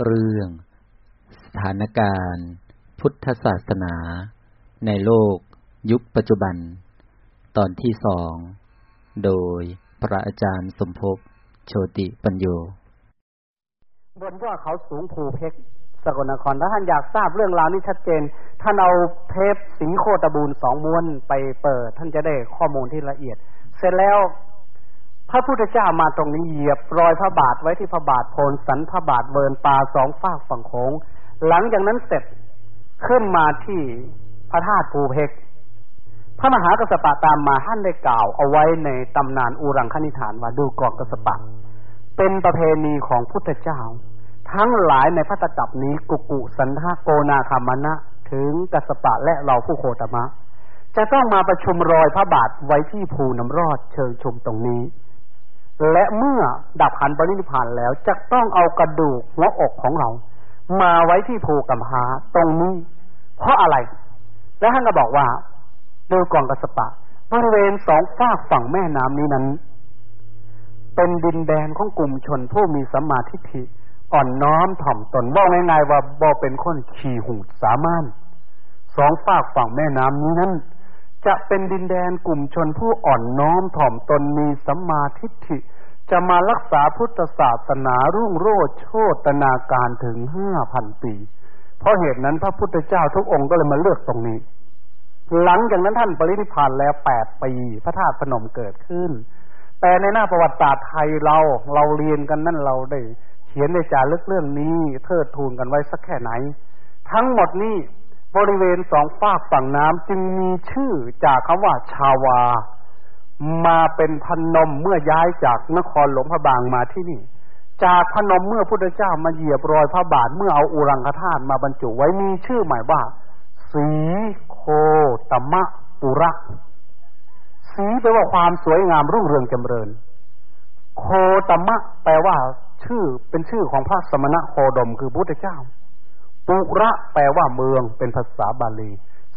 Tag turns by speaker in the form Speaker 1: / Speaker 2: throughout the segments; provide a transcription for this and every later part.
Speaker 1: เรื่อง สถานการณ์ พุทธศาสนา ในโลก ยุคปัจจุบัน ตอนที่สอง โดยพระอาจารย์สมภพโชติปัญโย
Speaker 2: บนยอดเขาสูงภูเพกสกลนครถ้าท่านอยากทราบเรื่องราวนี้ชัดเจน ท่านเอาเทปสีโคตบูลสองม้วนไปเปิด ท่านจะได้ข้อมูลที่ละเอียด เสร็จแล้ว พระพุทธเจ้ามาตรงนี้เหยียบรอยพระบาทไว้ที่พระบาทโพนสันพระบาทเบินปลาสองฝากฝั่งโขงหลังจากนั้นเสร็จขึ้นมาที่พระธาตุภูเพกพระมหากระสปะตามมาท่านได้กล่าวเอาไว้ในตำนานอุรังคณิฐานว่าดูกองกระสปะ เป็นประเพณีของพุทธเจ้า ทั้งหลายในพระตกับนี้กุกุสันทาโกนาคามณะถึงกสปะและเราผู้โคตมะ จะต้องมาประชุมรอยพระบาทไว้ที่ภูน้ำรอดเชิงชมตรงนี้ และเมื่อดับขันปรินิพานแล้วจะต้องเอากระดูกหัวอกของเรา มาไว้ที่ภูกัมพาตรงนี้ เพราะอะไร และท่านก็บอกว่าโดยกองกสปะบริเวณสองฝากฝั่งแม่น้ำนี้นั้น เป็นดินแดนของกลุ่มชนผู้มีสัมมาทิฏฐิอ่อนน้อมถ่อมตนว่าง่ายๆว่าบ่เป็นคนขี่หูสามารถสองฝากฝั่งแม่น้ำนี้นั้น จะเป็นดินแดนกลุ่มชนผู้อ่อนน้อมถ่อมตนมีสัมมาทิฏฐิ จะมารักษาพุทธศาสนารุ่งโรจน์โชตนาการถึงห้าพันปี เพราะเหตุนั้นพระพุทธเจ้าทุกองค์ก็เลยมาเลือกตรงนี้ หลังจากนั้นท่านปรินิพานแล้วแปดปี พระธาตุพนมเกิดขึ้น แต่ในหน้าประวัติศาสตร์ไทยเราเราเรียนกันนั่นเราได้ เขียนในจารึกเรื่องนี้เทิดทูนกันไว้สักแค่ไหน ทั้งหมดนี้ บริเวณสองฝากฝั่งน้ำจึงมีชื่อจากคำว่าชาวา มาเป็นพนมเมื่อย้ายจากนครหลวงพระบางมาที่นี่ จากพนมเมื่อพุทธเจ้ามาเหยียบรอยพระบาทเมื่อเอาอุรังคธาตุมาบรรจุไว้มีชื่อหมายว่า สีโคตมะปุระสีแปลว่าความสวยงามรุ่งเรืองจำเริญ โคตมะ แปลว่า ชื่อเป็นชื่อของพระสมณะโคดมคือพุทธเจ้า ปุระแปลว่าเมืองเป็นภาษาบาลี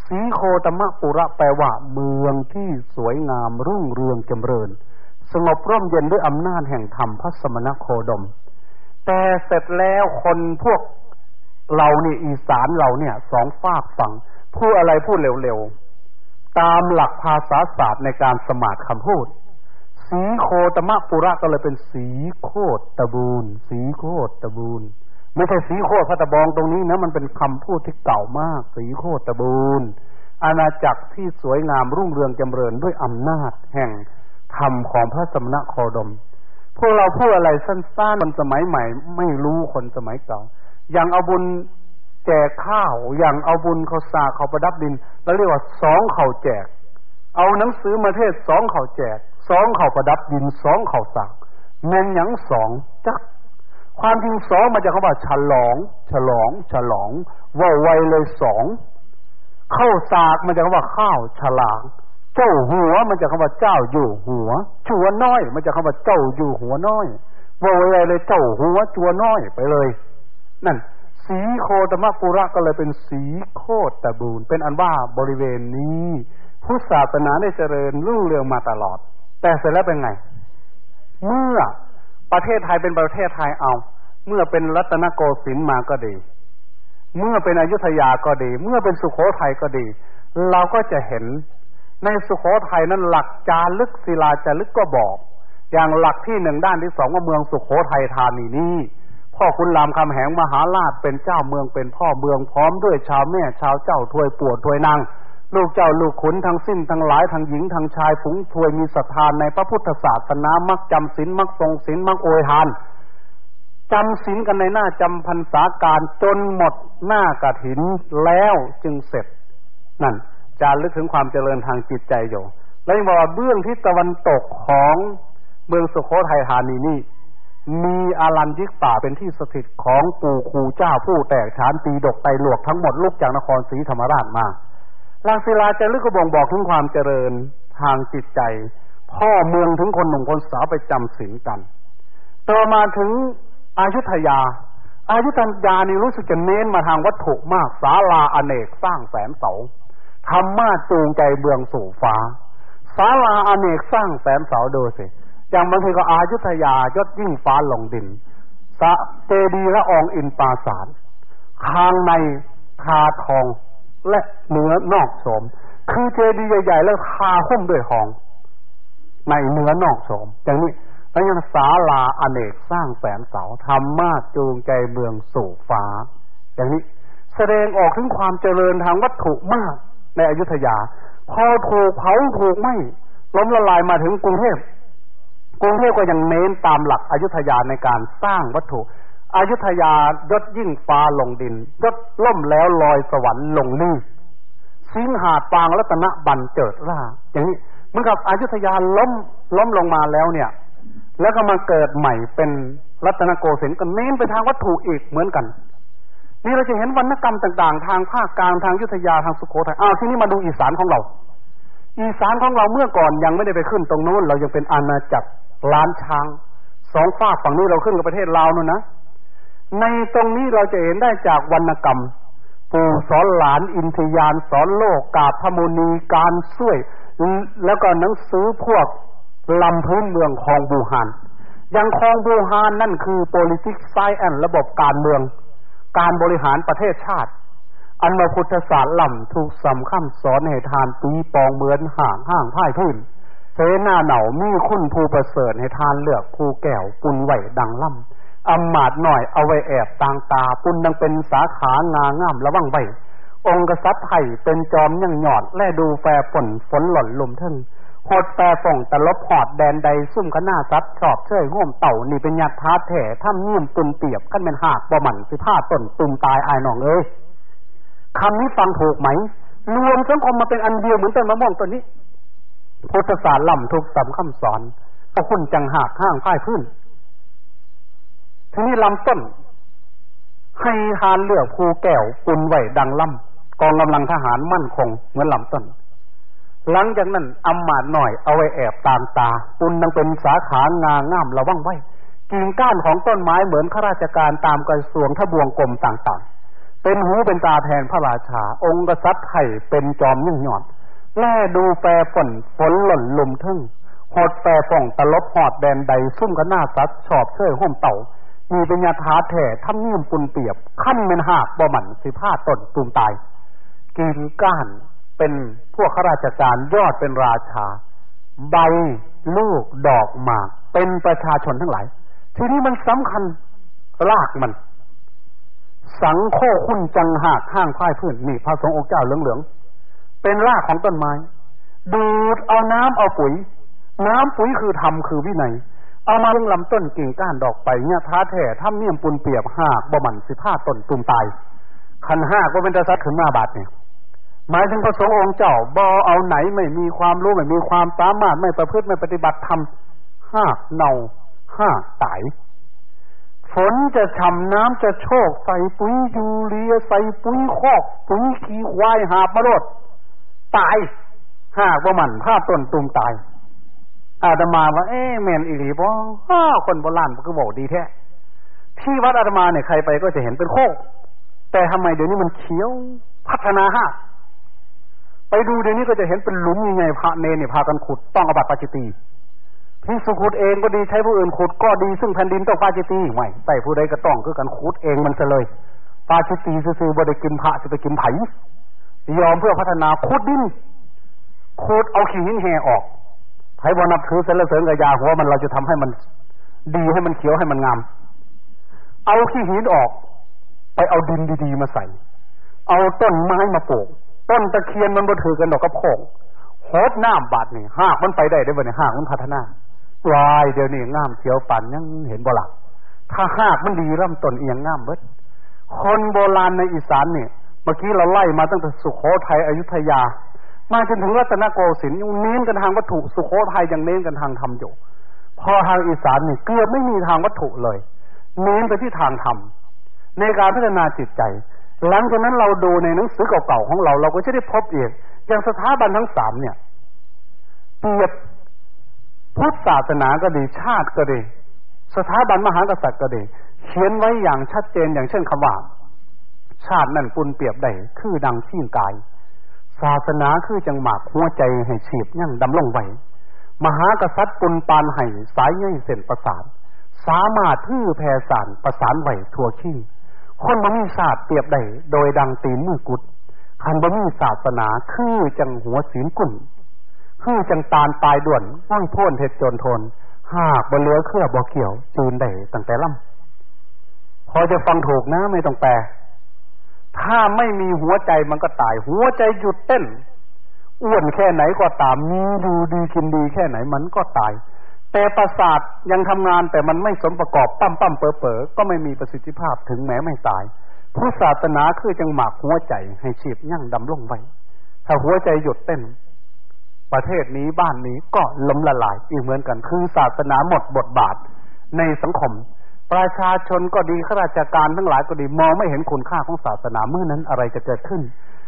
Speaker 2: สีโคตมะปุระแปลว่าเมืองที่สวยงามรุ่งเรืองจำเริญ สงบร่มเย็นด้วยอำนาจแห่งธรรมพระสมณโคดม แต่เสร็จแล้วคนพวกเราเนี่ยอีสานเราเนี่ยสองฝากฝั่งพูดอะไรพูดเร็วๆ ตามหลักภาษาศาสตร์ในการสมาธิคำพูด สีโคตมะปุระก็เลยเป็นสีโคตตะบูนสีโคตตะบูน ไม่ใช่สีโคตพระตะบองตรงนี้นะมันเป็นคำพูดที่เก่ามาก สีโคตตะบูนอาณาจักรที่สวยงามรุ่งเรืองจำเริญด้วยอำนาจแห่งธรรมของพระสมณะโคดม พวกเราพูดอะไรสั้นๆคนสมัยใหม่ ไม่รู้คนสมัยเก่า อย่างเอาบุญแจกข้าว อย่างเอาบุญเขาสาเขาประดับดิน แล้วเรียกว่าสองเขาแจก เอาหนังสือมาเทศสองเขาแจก สองเขาประดับดินสองเขาสากเงินหยังสองจัก ความจริงสองมาจากคำว่า ฉลอง ฉลอง ฉลอง ว่าไวเลยสองเข้าสากมันจะคำว่าข้าวฉลางเจ้าหัวมันจะคำว่าเจ้าอยู่หัวจัวน้อยมันจะคำว่าเจ้าอยู่หัวน้อยว่าไวเลยเจ้าหัวจัวน้อยไปเลย นั่น สีโคตมะปุระก็เลยเป็นสีโคตบูนเป็นอันว่าบริเวณนี้พุทธศาสนาได้เจริญรุ่งเรืองมาตลอด แต่เสร็จแล้วเป็นไง เมื่อ ประเทศไทยเป็นประเทศไทยเอา เมื่อเป็นรัตนโกสินทร์มาก็ดี เมื่อเป็นอยุธยาก็ดี เมื่อเป็นสุโขทัยก็ดี เราก็จะเห็นในสุโขทัยนั้นหลักจารึกศิลาจารึกก็บอก อย่างหลักที่หนึ่งด้านที่สองว่าเมืองสุโขทัยธานีนี้พ่อคุณรามคำแหงมหาราชเป็นเจ้าเมืองเป็นพ่อเมืองพร้อมด้วยชาวแม่ชาวเจ้าถวยปวดถวยนาง ลูกเจ้าลูกขุนทั้งสิ้นทั้งหลายทั้งหญิงทั้งชายฝูงถวยมีศรัทธานในพระพุทธศาสนามักจำศีลมักทรงศีลมักโอยทานจำศีลกันในหน้าจำพรรษาการจนหมดหน้ากระถินแล้วจึงเสร็จ นั่นจารึกถึงความเจริญทางจิตใจอยู่แล้วยังบอกว่าเบื้องทิศตะวันตกของเมืองสุโขทัยธานีนี่มีอารันยิกป่าเป็นที่สถิตของปู่ครูเจ้าผู้แตกฉานตีดกไตหลวกทั้งหมดลูกจากนครศรีธรรมราชมา ลังศิลาจะลึกกระบ่งบอกถึงความเจริญทางจิตใจ พ่อเมืองถึงคนหนุ่มคนสาวไปจำศีลกัน ต่อมาถึงอายุทยา อายุทยานี่รู้สึกจะเน้นมาทางวัตถุมากศาลาอเนกสร้างแสนเสาธรรมะจูงใจเบืองสู่ฟ้าศาลาอเนกสร้างแสนเสาดูสิอย่างบางทีก็อายุทยายศยิ่งฟ้าลงดินสะเจดีละอองอินปาสารข้างในทาทอง และเนื้อนอกสม คือเจดีย์ใหญ่ๆ แล้วทาหุ้มด้วยทอง ในเนื้อนอกสม อย่างนี้แล้วยังศาลาอเนกสร้างแสนเสาทำมาจูงใจเมืองสู่ฟ้า อย่างนี้แสดงออกถึงความเจริญทางวัตถุมาก ในอยุธยา พอถูกเผาถูกไหมล้มละลายมาถึงกรุงเทพกรุงเทพก็ยังเน้นตามหลักอยุธยาในการสร้างวัตถุ อายุธยายศยิ่งฟ้าลงดินยศล่มแล้วลอยสวรรค์ลงลื่สิงหาปางรัตนบันเจิดร่าอย่างนี้เหมือนกับอายุธยาล้มล้มลงมาแล้วเนี่ย แล้วก็มาเกิดใหม่เป็นรัตนโกสินทร์ก็เน้นไปทางวัตถุอีกเหมือนกัน นี่เราจะเห็นวรรณกรรมต่างๆ ทางภาคกลางทางยุทธยาทางสุโขทัยอ้าวที่นี้มาดูอีสานของเรา อีสานของเราเมื่อก่อนยังไม่ได้ไปขึ้นตรงโน้น เรายังเป็นอาณาจักรล้านช้างสองฝากฝั่งนี้เราขึ้นกับประเทศลาวนู่นนะ ในตรงนี้เราจะเห็นได้จากวรรณกรรม ปู่สอนหลานอินทยานสอนโลกกาพมุนีการช่วย แล้วก็หนังสือพวกลำพื้นเมืองคองบูฮานอย่างคองบูฮานนั่นคือ politics science ระบบการเมือง การบริหารประเทศชาติ อันมาพุทธศาสตร์ล่ำถูกสำคัญสอนให้ทานตีปองเหมือนห่างห่างพ่ายพื้นเสนาเหนามีคุณภูประเสริฐให้ทานเลือกภูแก้วปุนไหวดังล่ำ อำมาดหน่อยเอาไว้แอบต่างตาปุนดังเป็นสาขางาง่ามระวังไว้องค์กษัตริย์ไทยเป็นจอมยังหยอด แลดูแฟฝนฝนหล่นลมทึ่งหดแปรฝงตะลบหอดแดนใดซุ่มขน้าซัดชอบเชยง่วมเต่านี่เป็นยัดท้าแถ่ถ้าเงี่มตุนเปียบขั้นเป็นหากบ่หมันสิผ้าต้นตุ่มตายอายหนองเอ้ยคำนี้ฟังถูกไหมรวมสังคมมาเป็นอันเดียวเหมือนต้นมะม่วงต้นนี้พุทธศาสตร์ล่ำทุกสำคำสอนเอาคุณจังหากห้างพ่ายพื้น ทีนี้ลำต้น ให้ทานเลือกภูแก้วปุนไหวดังล่ำกองกำลังทหารมั่นคงเหมือนลำต้น หลังจากนั้นอำมาดหน่อยเอาไว้แอบตามตา ปุนดังเป็นสาขางาง่ามระวังไว้กิ่งก้านของต้นไม้เหมือนข้าราชการตามกระทรวงทบวงกรมต่างๆ เป็นหูเป็นตาแทนพระราชา องค์กษัตริย์ไทยเป็นจอมยิ่งหยอดแล่ดูแปรฝนฝนหล่นลุมทึ่งหดแปรฝ่องตลบหอดแดนใดซุ่มกันหน้าซัดชอบเชื่อห่มเต่า มีปัญญาทาแถ่ทำเนียมปุนเปียบ ขั้นเป็นหากบ่หมันสิผ้าตนตูมตายกินก้านเป็นพวกข้าราชการยอดเป็นราชา ใบลูกดอกหมาก เป็นประชาชนทั้งหลาย ทีนี้มันสำคัญรากมัน สังโคคุณจังหากห้างพ่ายพื้นนี่พระสงฆ์องค์เจ้าเหลืองๆเป็นรากของต้นไม้ ดูดเอาน้ำเอาปุ๋ย น้ำปุ๋ยคือธรรมคือวินัย เอามาลงลำต้นกิ่งก้านดอกไปเนี่ยท้าแท้ทำเนี่ยมปุนเปียบหากบ่มันสิผ้าต้นตุ่มตายขันห้าก็เป็นตะซัดถึงมาบาทเนี่ยหมายถึงพระสงฆ์องค์เจ้าบ่เอาไหนไม่มีความรู้ไม่มีความสามารถไม่ประพฤติไม่ปฏิบัติธรรมห้าเนาห้าตายฝนจะฉ่ำน้ำจะโชกใส่ปุ๋ยยูเรียใส่ปุ๋ยคอกปุ๋ยขี้ควายหาบมาโรดตายหากว่ามันผ้าต้นตุ่มตาย อาตมาว่าเอ๊ะแมนอีหลีบ่อ้าคนโบราณก็บอกดีแท้ที่วัดอาตมาเนี่ยใครไปก็จะเห็นเป็นโคก แต่ทำไมเดี๋ยวนี้มันเขียวพัฒนาฮะไปดูเดี๋ยวนี้ก็จะเห็นเป็นหลุมยังไงพระเนเนี่ยพากันขุดต้องอบัตปัจจิตีพี่สุขุดเองก็ดีใช้ผู้อื่นขุดก็ดีซึ่งแผ่นดินต้องปาจิตีไม่ใส่ผู้ใดก็ต้องคือกันขุดเองมันจะเลยปาจิตีซื่อๆบ่ได้กินพระจะไปกินไผ่ยอมเพื่อพัฒนาขุดดินขุดเอาขี้หินแห่ออก ให้บนับถือเสรเสริญกับยาหัวมันเราจะทำให้มันดีให้มันเขียวให้มันงาม เอาขี้หินออก ไปเอาดินดีๆมาใส่ เอาต้นไม้มาปลูก ต้นตะเคียนมันบ่ถือกันดอกกระโพงโหดน้ำบาดนี่หากมันไปได้ได้บ่เนี่ยหากมันพัฒนาวายเดี๋ยวนี้งามเขียวปั่นยังเห็นบ่หลักถ้าหากมันดีร่ำต้นเอียงงามเบิดคนโบราณในอีสานเนี่ยเมื่อกี้เราไล่มาตั้งแต่สุโขทัยอยุธยา มาจนถึงรัตนโกสินทร์เน้นกันทางวัตถุสุโขทัยยังเน้นกันทางธรรมอยู่ พอทางอีสานนี่เกือบไม่มีทางวัตถุเลย เน้นไปที่ทางธรรมในการพัฒนาจิตใจ หลังจากนั้นเราดูในหนังสือเก่าๆของเรา เราก็จะได้พบอีกอย่างสถาบันทั้งสามเนี่ยเปรียบพุทธศาสนาก็ดีชาติก็ดี สถาบันมหากษัตริย์ก็ดี เขียนไว้อย่างชัดเจนอย่างเช่นคำว่าชาตินั่นปุนเปรียบได้คือดังชี้กาย ศาสนาคือจังหมากหัวใจให้ฉีบยั่งดำลงไว้มหากษัตริย์ปุนปานไห้สายใยเส้นประสาทสามารถทื่อแผ่สารประสานไหวทั่วขี้ คนบ่มีศาสตร์เปรียบได้โดยดังตีนมือกุดคันบ่มีศาสนาคือจังหัวศีลกุ่นคือจังตาลตายด่วนว่างพ้นเฮ็ดจนทน หากบ่เลือเครือบ่เกี่ยวจูนได้ตั้งแต่ล่ำพอจะฟังถูกนะไม่ต้องแปล ถ้าไม่มีหัวใจมันก็ตาย หัวใจหยุดเต้น อ้วนแค่ไหนก็ตามมีดูดีกินดีแค่ไหนมันก็ตาย แต่ประสาทยังทำงานแต่มันไม่สมประกอบปั้มปั้มเป๋อเป๋อก็ไม่มีประสิทธิภาพถึงแม้ไม่ตายผู้ศาสนาคือจังหมากหัวใจให้ชีพยั่งดำลงไว้ถ้าหัวใจหยุดเต้น ประเทศนี้บ้านนี้ก็ล้มละลายอีกเหมือนกัน คือศาสนาหมดบทบาทในสังคม ประชาชนก็ดีข้าราชการทั้งหลายก็ดีมองไม่เห็นคุณค่าของศาสนาเมื่อนั้นอะไรจะเกิดขึ้น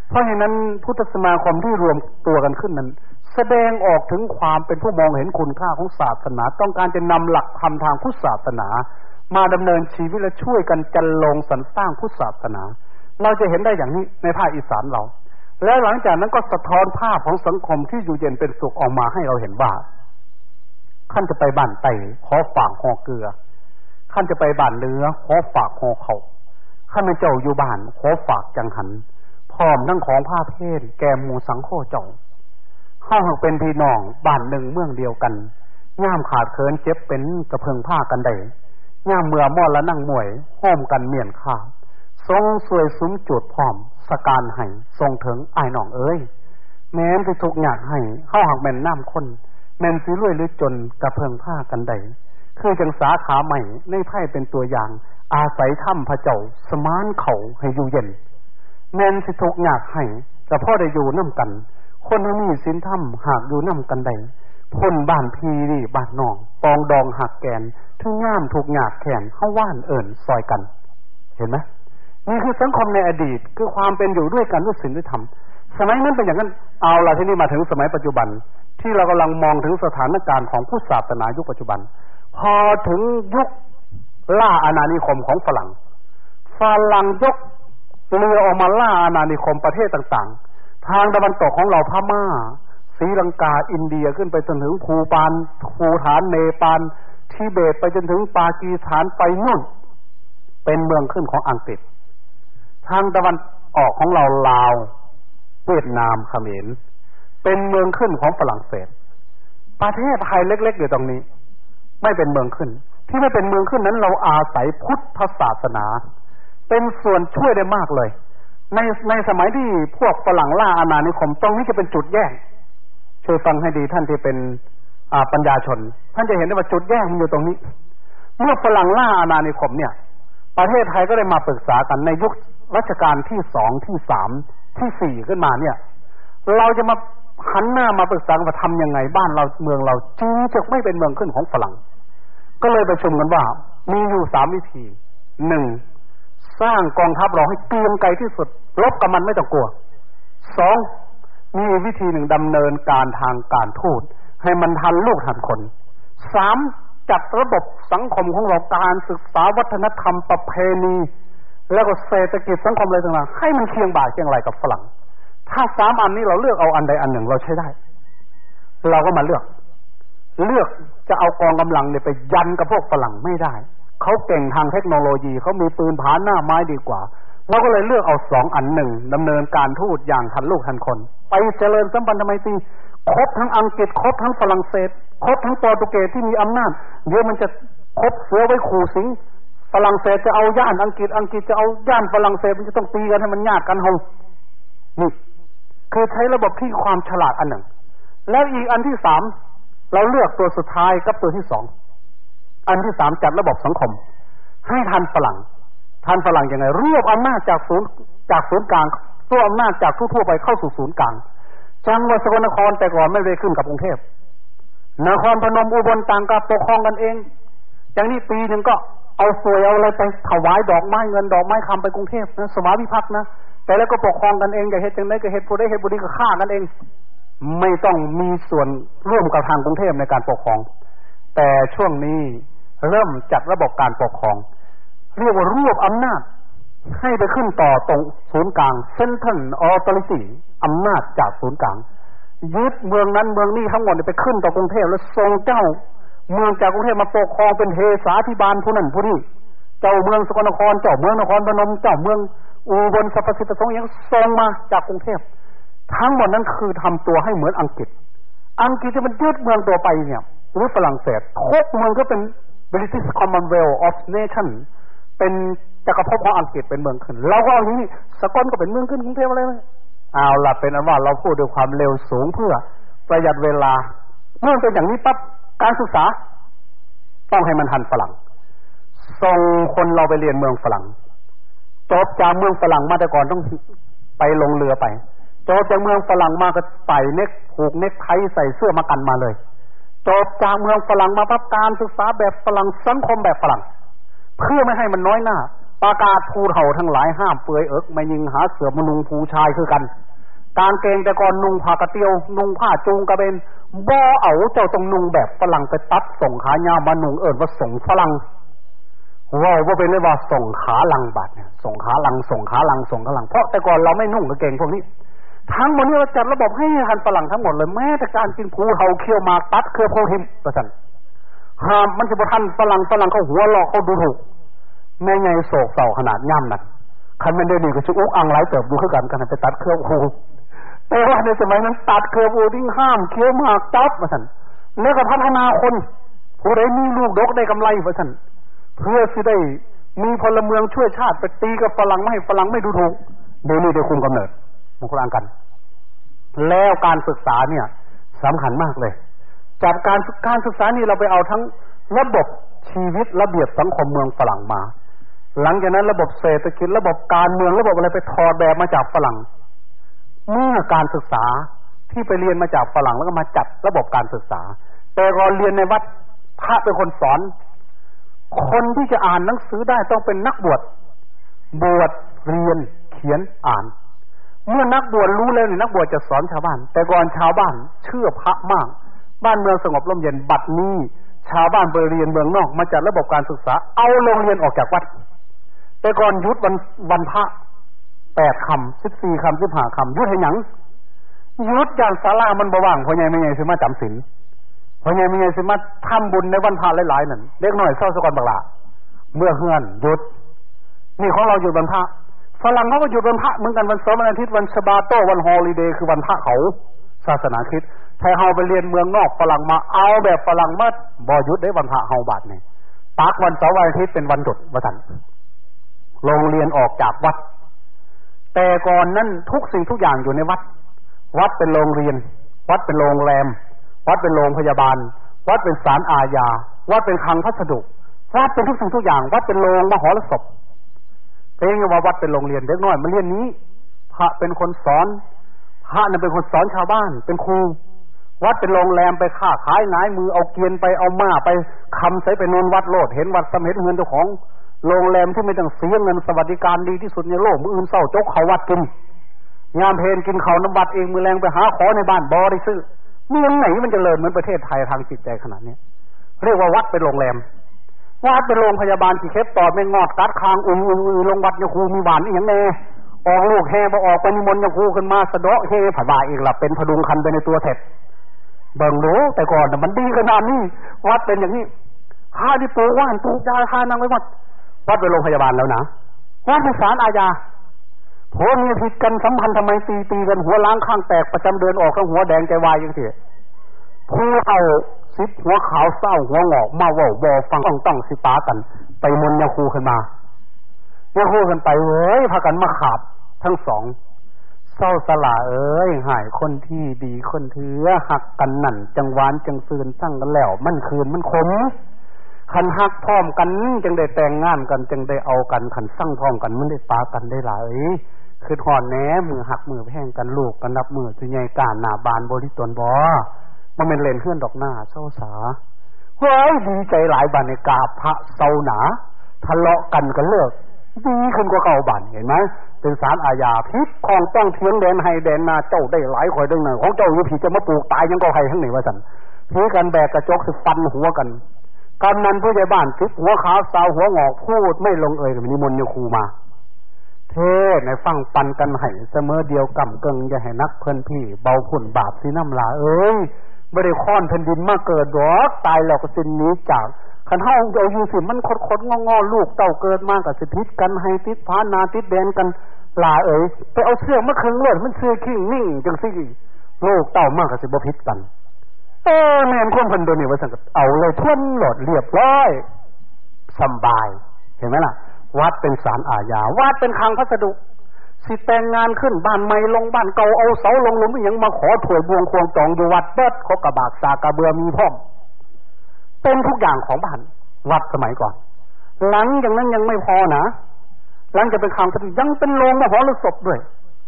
Speaker 2: เพราะฉะนั้นพุทธสมาคมที่รวมตัวกันขึ้นนั้น แสดงออกถึงความเป็นผู้มองเห็นคุณค่าของศาสนา ต้องการจะนำหลักธรรมทางพุทธศาสนา มาดำเนินชีวิตและช่วยกันจันลงสรรสร้างพุทธศาสนา เราจะเห็นได้อย่างนี้ในภาคอีสานเรา แล้วหลังจากนั้นก็สะท้อนภาพของสังคมที่อยู่เย็นเป็นสุขออกมาให้เราเห็นว่าขั้นจะไปบ้านไต่ขอฝากหอเกลือ ขั้นจะไปบ้านเนื้อขอฝากหอเขาขั้นเจ้าอยู่บ้านขอฝากจังหัน พร้อมทั้งของผ้าเพศแกมหมูสังโคจ่องข้าหากเป็นพี่น้องบ้านหนึ่งเมืองเดียวกันย่ามขาดเคินเจ็บเป็นกระเพิงผ้ากันได้ย่ามเมื่อมอดละนั่งมวยห้อมกันเมียนข้าทรงสวยซุ้มจุดพร้อม สการให้ทรงถึงไอ้หนองเอ้ย แม้นที่ทุกอยากให้เข้าหักแม่นน้ำคน แม่นซื้อรวยหรือจนกระเพิงผ้ากันได้ คือจังสาขาใหม่ในไพ่เป็นตัวอย่าง อาศัยถ้ำพระเจ้าสมานเขาให้อยู่เย็นแมนสิทุกอยากให้ก็พ่อได้อยู่น้ากัน คนที่มีสินธรรมหากอยู่น้ากันใดพ้นบ้านพีนี่บ้านนอง ปองดองหักแกนทึ่งงามถูกหยากแขนเข้าว่านเอิ่นซอยกัน เห็นไหมนี่คือสังคมในอดีตคือความเป็นอยู่ด้วยกันด้วยศีลด้วยธรรมสมัยนั้นเป็นอย่างนั้นเอาละที่นี่มาถึงสมัยปัจจุบัน ที่เรากำลังมองถึงสถานการณ์ของผู้ศาสนายุคปัจจุบัน พอถึงยุคล่าอาณานิคมของฝรั่งฝรั่งยกเรือออกมาล่าอาณานิคมประเทศต่างๆ ทางตะวันตกของเราพม่าศรีลังกาอินเดียขึ้นไปจนถึงภูปานภูฐานเนปาลทิเบตไปจนถึงปากีสถานไปนู่น เป็นเมืองขึ้นของอังกฤษ ทางตะวันออกของเราลาว เวียดนามเขมรเป็นเมืองขึ้นของฝรั่งเศส ประเทศไทยเล็ก ๆ อยู่ตรงนี้ ไม่เป็นเมืองขึ้น ที่ไม่เป็นเมืองขึ้นนั้น เราอาศัยพุทธศาสนา เป็นส่วนช่วยได้มากเลย ในในสมัยที่พวกฝรั่งล่าอาณานิคมตรงนี้จะเป็นจุดแยกช่วยฟังให้ดีท่านที่เป็นอ่าปัญญาชน ท่านจะเห็นได้ว่าจุดแยกมันอยู่ตรงนี้ เมื่อฝรั่งล่าอาณานิคมเนี่ย ประเทศไทยก็ได้มาปรึกษากันในยุครัชกาลที่สองที่สามที่สี่ขึ้นมาเนี่ย เราจะมา หันหน้ามาปรึกษาว่าทำยังไงบ้านเราเมืองเราจึงจะไม่เป็นเมืองขึ้นของฝรั่ง ก็เลยประชุมกันว่า มีอยู่สามวิธีหนึ่งสร้างกองทัพเราให้เกรียงไกรที่สุดลบกับมันไม่ต้องกลัวสองมีวิธีหนึ่งดำเนินการทางการทูตให้มันทันลูกทันคนสามจัดระบบสังคมของเราการศึกษาวัฒนธรรมประเพณี แล้วก็เศรษฐกิจสังคมอะไรต่างๆให้มันเคียงบ่าเคียงไหลกับฝรั่ง ถ้าสามอันนี้เราเลือกเอาอันใดอันหนึ่งเราใช้ได้ เราก็มาเลือก เลือกจะเอากองกำลังเนี่ยไปยันกับพวกฝรั่งไม่ได้ เขาเก่งทางเทคโนโลยีเขามีปืนผาหน้าไม้ดีกว่าเราก็เลยเลือกเอาสองอันหนึ่งดำเนินการทูตอย่างทันลูกทันคน ไปเจริญสัมพันธไมตรีครบทั้งอังกฤษครบทั้งฝรั่งเศสครบทั้งโปรตุเกสที่มีอำนาจเดี๋ยวมันจะครบเสือไว้ขู่สิงฝรั่งเศสจะเอาย่านอังกฤษอังกฤษจะเอาย่านฝรั่งเศสมันจะต้องตีกันให้มันยากกันเฮานี่ คือใช้ระบบที่ความฉลาดอันหนึ่ง แล้วอีกอันที่สามเราเลือกตัวสุดท้ายกับตัวที่สองอันที่สามจัดระบบสังคม ให้ทันฝรั่งทันฝรั่งยังไงรวบอำนาจจากศูนย์จากศูนย์กลางรวบอำนาจจากทั่วไปเข้าสู่ศูนย์กลางจังหวัดสกลนครแต่ก่อนไม่ได้ขึ้นกับกรุงเทพนครพนมอุบลต่างกับปกครองกันเองอย่างนี้ปีหนึ่งก็เอาสวยเอาอะไรไปถวายดอกไม้เงินดอกไม้คำไปกรุงเทพนะสวามิภักดิ์นะ แต่แล้วก็ปกครองกันเองอย่าเหตุจังไดก็เหตุผู้ใดเหตุบุรีก็ฆ่ากันเอง ไม่ต้องมีส่วนร่วมกับทางกรุงเทพในการปกครอง แต่ช่วงนี้เริ่มจัดระบบการปกครอง เรียกว่ารวบอำนาจ ให้ไปขึ้นต่อตรงศูนย์กลางเซนทันออตอริตี้อำนาจจากศูนย์กลางยึดเมืองนั้นเมืองนี้ทั้งหมดไปขึ้นต่อกรุงเทพแล้วทรงเจ้า เมืองจากกรุงเทพมาปกครองเป็นเทสาธิบาลผู้นั้นผู้นี้เจ้าเมืองสกลนครเจ้าเมืองนครพนมเจ้าเมือง อุบลสรรพสิทธิสงฆ์ยังส่งมาจากกรุงเทพทั้งหมดนั้นคือทำตัวให้เหมือนอังกฤษ อังกฤษที่มันยึดเมืองตัวไปเนี่ยหรือฝรั่งเศสทุกเมืองก็เป็น British Commonwealth of Nation เป็นจักรภพของอังกฤษเป็นเมืองขึ้นเราก็อย่างนี้สกลก็เป็นเมืองขึ้นกรุงเทพอะไรเอาล่ะเป็นอันว่าเราพูดด้วยความเร็วสูงเพื่อประหยัดเวลา เมื่อเป็นอย่างนี้ปั๊บการศึกษา ต้องให้มันทันฝรั่งส่งคนเราไปเรียนเมืองฝรั่ง จบจากเมืองฝรั่งมาแต่ก่อนต้องไปลงเรือไปจบจากเมืองฝรั่งมาก็ใส่เน็กผูกเน็กไทใส่เสื้อมากันมาเลยจบจากเมืองฝรั่งมาปั๊บการศึกษาแบบฝรั่งสังคมแบบฝรั่ง เพื่อไม่ให้มันน้อยหน้า ประกาศภูเถ่าทั้งหลายห้ามเปือยเอิกไม่ยิงหาเสือมนุงผู้ชายคือกัน การเกงแต่ก่อนนุงผ้ากระเตียว นุงผ้าจูงกระเบนบ่เอาเจ้าตรงนุงแบบฝรั่งไปตัดส่งขายาวมานุงเอิญว่าส่งฝรั่ง ว่าว่าเป็นเลยว่าส่งขาลังบาดเนี่ยส่งขาลังส่งขาลังส่งขาลัง เพราะแต่ก่อนเราไม่นุ่งกางเกงพวกนี้ ทั้งหมดนี้เราจัดระบบให้ทันฝรั่งทั้งหมดเลยแม้แต่การกินผูเทาเคี่ยวมาตัดเครือโพหิมประสันห้ามมันจะบทันฝรั่งฝรั่งเขาหัวหลอกเขาดูถูกแม่ไงโศกเศร้าขนาดย่ำนักคันมันได้ดีก็ชุอุกอังไรเติบดูขึ้นกันกันไปตัดเครือโพแต่ว่าในสมัยนั้นตัดเครือโพทิ้งห้ามเคี้ยวมากตับประสันแล้วก็พัฒนาคนผู้ใดมีลูกดกได้กำไรประสัน เพื่อที่ได้มีพลเมืองช่วยชาติไปตีกับฝรั่งไม่ฝรั่งไม่ดูถูกเดี๋ยวนี้ได้คุมกำเนิดมันคนละกัน แล้วการศึกษาเนี่ยสำคัญมากเลย จากการการศึกษานี่เราไปเอาทั้งระบบชีวิตระเบียบสังคมเมืองฝรั่งมา หลังจากนั้นระบบเศรษฐกิจระบบการเมืองระบบอะไรไปถอดแบบมาจากฝรั่ง เมื่อการศึกษาที่ไปเรียนมาจากฝรั่งแล้วก็มาจัดระบบการศึกษา แต่ก่อนเรียนในวัดพระเป็นคนสอน คนที่จะอ่านหนังสือได้ต้องเป็นนักบวช บวชเรียนเขียนอ่าน เมื่อนักบวชรู้แล้วนี่นักบวชจะสอนชาวบ้าน แต่ก่อนชาวบ้านเชื่อพระมาก บ้านเมืองสงบร่มเย็นบัดนี้ชาวบ้านไปเรียนเมืองนอกมาจัดระบบการศึกษา เอาโรงเรียนออกจากวัด แต่ก่อนยุดวันวันพระแปดคำสิบสี่คำสิบห้าคำยุดให้หยังยุดอย่างศาลามันบว่างพอไงไม่ไงคือมาจำศีล พราะไงมีไงสิมาทำบุญในวันพระหลายๆนั่นเล็กน้อยเศร้าสกอนบักลาเมื่อเฮือนหยุดนี่ของเราหยุดวันพระฝรั่งเขาก็หยุดวันพระเหมือนกันวันเสาร์วันอาทิตย์วันสบาโตวันฮอลิเดย์คือวันพระเขา ศาสนาคริสต์ไทยเฮาไปเรียนเมืองนอกฝรั่งมาเอาแบบฝรั่งมาบ่หยุดได้วันพระเฮาบาทนี่ปักวันเสาร์วันอาทิตย์เป็นวันหยุดวันสันโรงเรียนออกจากวัด แต่ก่อนนั้นทุกสิ่งทุกอย่างอยู่ในวัด วัดเป็นโรงเรียน วัดเป็นโรงแรม วัดเป็นโรงพยาบาล วัดเป็นศาลอาญา วัดเป็นคลังพัสดุ วัดเป็นทุกสิ่งทุกอย่าง วัดเป็นโรงมหรสพเพลงว่าวัดเป็นโรงเรียนเด็กน้อยมาเรียนนี้ พระเป็นคนสอน พระนั่นเป็นคนสอนชาวบ้าน เป็นครู วัดเป็นโรงแรมไปค้าขายงายมือเอาเกียนไปเอามาไปคำใส่ไปนนวัดโลดเห็นวัดสมเห็นเงินเจ้าของ โรงแรมที่ไม่ต้องเสียเงินสวัสดิการดีที่สุดในโลกมืออื่นเศร้าจกเขาวัดกินงานเพลนกินเขาน้ำบัดเองมือแรงไปหาขอในบ้านบอได้ซื้อ เมืองไหนมันจะเลิศเหมือนประเทศไทยทางจิตใจขนาดนี้เรียกว่าวัดเป็นโรงแรม วัดเป็นโรงพยาบาลที่เคปต่อไม่งอดกัดคางอุ้งอุ้งลงวัดยาคูมีหวานอีอย่างแน่ออกลูกแห่มาออกไปนิมนต์ยาคูขึ้นมาสะเดาะเฮ่ผ่าบาอีกละเป็นพดุงคันไปในตัวเสร็จเบิ่งรู้แต่ก่อนมันดีขนาดนี้ วัดเป็นอย่างนี้ข้าที่ปลูกว่านปลูกยาข้านั่งไว้วัดวัดเป็นโรงพยาบาลแล้วนะวัดเป็นศาลอาญา ผัวเมียผิดกันสัมพันธ์ทำไมตีตีกันหัวล้างข้างแตกประจำเดือนออกข้างหัวแดงใจวายยังเสียผู้เอาสิบหัวขาวเศร้าหัวงอกมาว่าบอฟังต้องต้องสิป้ากัน ไปมนยาคูขึ้นมายาคูกันไปเอ้ยพากันมาขาบทั้งสองเศร้าสละเอ้ยหายคนที่ดีคนเถือหักกันนั่น จังหวานจังซืนสั่งกันแล้ว มันคืนมันขมขันหักพร้อมกันจึงได้แต่งงานกันจึงได้เอากันขันสั่งพร้อมกันมันได้ปากันได้หลาย คือหอนแหนมือหักมือแพงกันลูกกันนับมือสุใหญ่การหนาบานบริตนบอมันเป็นเลนเพื่อนดอกหน้าเศร้าสาเฮ้ยดีใจหลายบานในกาพระเศร้าหนาทะเลาะกันกันเลิกดีขึ้นกว่าเก่าบันเห็นไหมเป็นสารอาญาพิษของต้องเทียงแดนให้แดนนาเจ้าได้หลายคอยดึงหนึ่งของเจ้าอยู่ผีจะมาปลูกตายยังก็ใครทั้งหนึ่งว่าสันเพีกันแบกกระจกสิฟันหัวกันกำนันผู้ใหญ่บ้านทิพหัวขาวสาวหัวงอกพูดไม่ลงเอ่ยนิมนต์โยคูมา เทศในฟังปันกันให้เสมอเดียวกำเกิงอย่าให้นักเพื่อนพี่ เบาผุ่นบาปสีน้ำลาเอ้ยบ่ได้ค้อนแผ่นดินมาเกิดดอกตายแล้วก็สิ้นนี้จากคันเฮาเอาอยู่สิมันคดๆงอๆลูกเต้าเกิดมาก็สิพิษกันให้ติดพานาติดแดนกันลาเอ๋ยไปเอาเสื้อมาคึงเลยมันเสื้อขิงนิ่งจังซี่ลูกเต้ามากก็สิบพิษกัน เออแม่นควมเพิ่นโดนี่ว่าซั่นก็เอาเลยทวนโหลดเรียบร้อยสบาย เห็นไหมล่ะ วัดเป็นศาลอาญาวัดเป็นคลังพัสดุ สิแต่งงานขึ้นบ้านใหม่ลงบ้านเก่าเอาเสาลงหลุมยังมาขอถวยบวงควงจองอยู่วัดเบิดเขากระบากสากระเบือมีพร้อมเป็นทุกอย่างของบ้านวัดสมัยก่อน หลังจากนั้นยังไม่พอนะหลังจะเป็นคำสติยังเป็นโรงมหรสพด้วย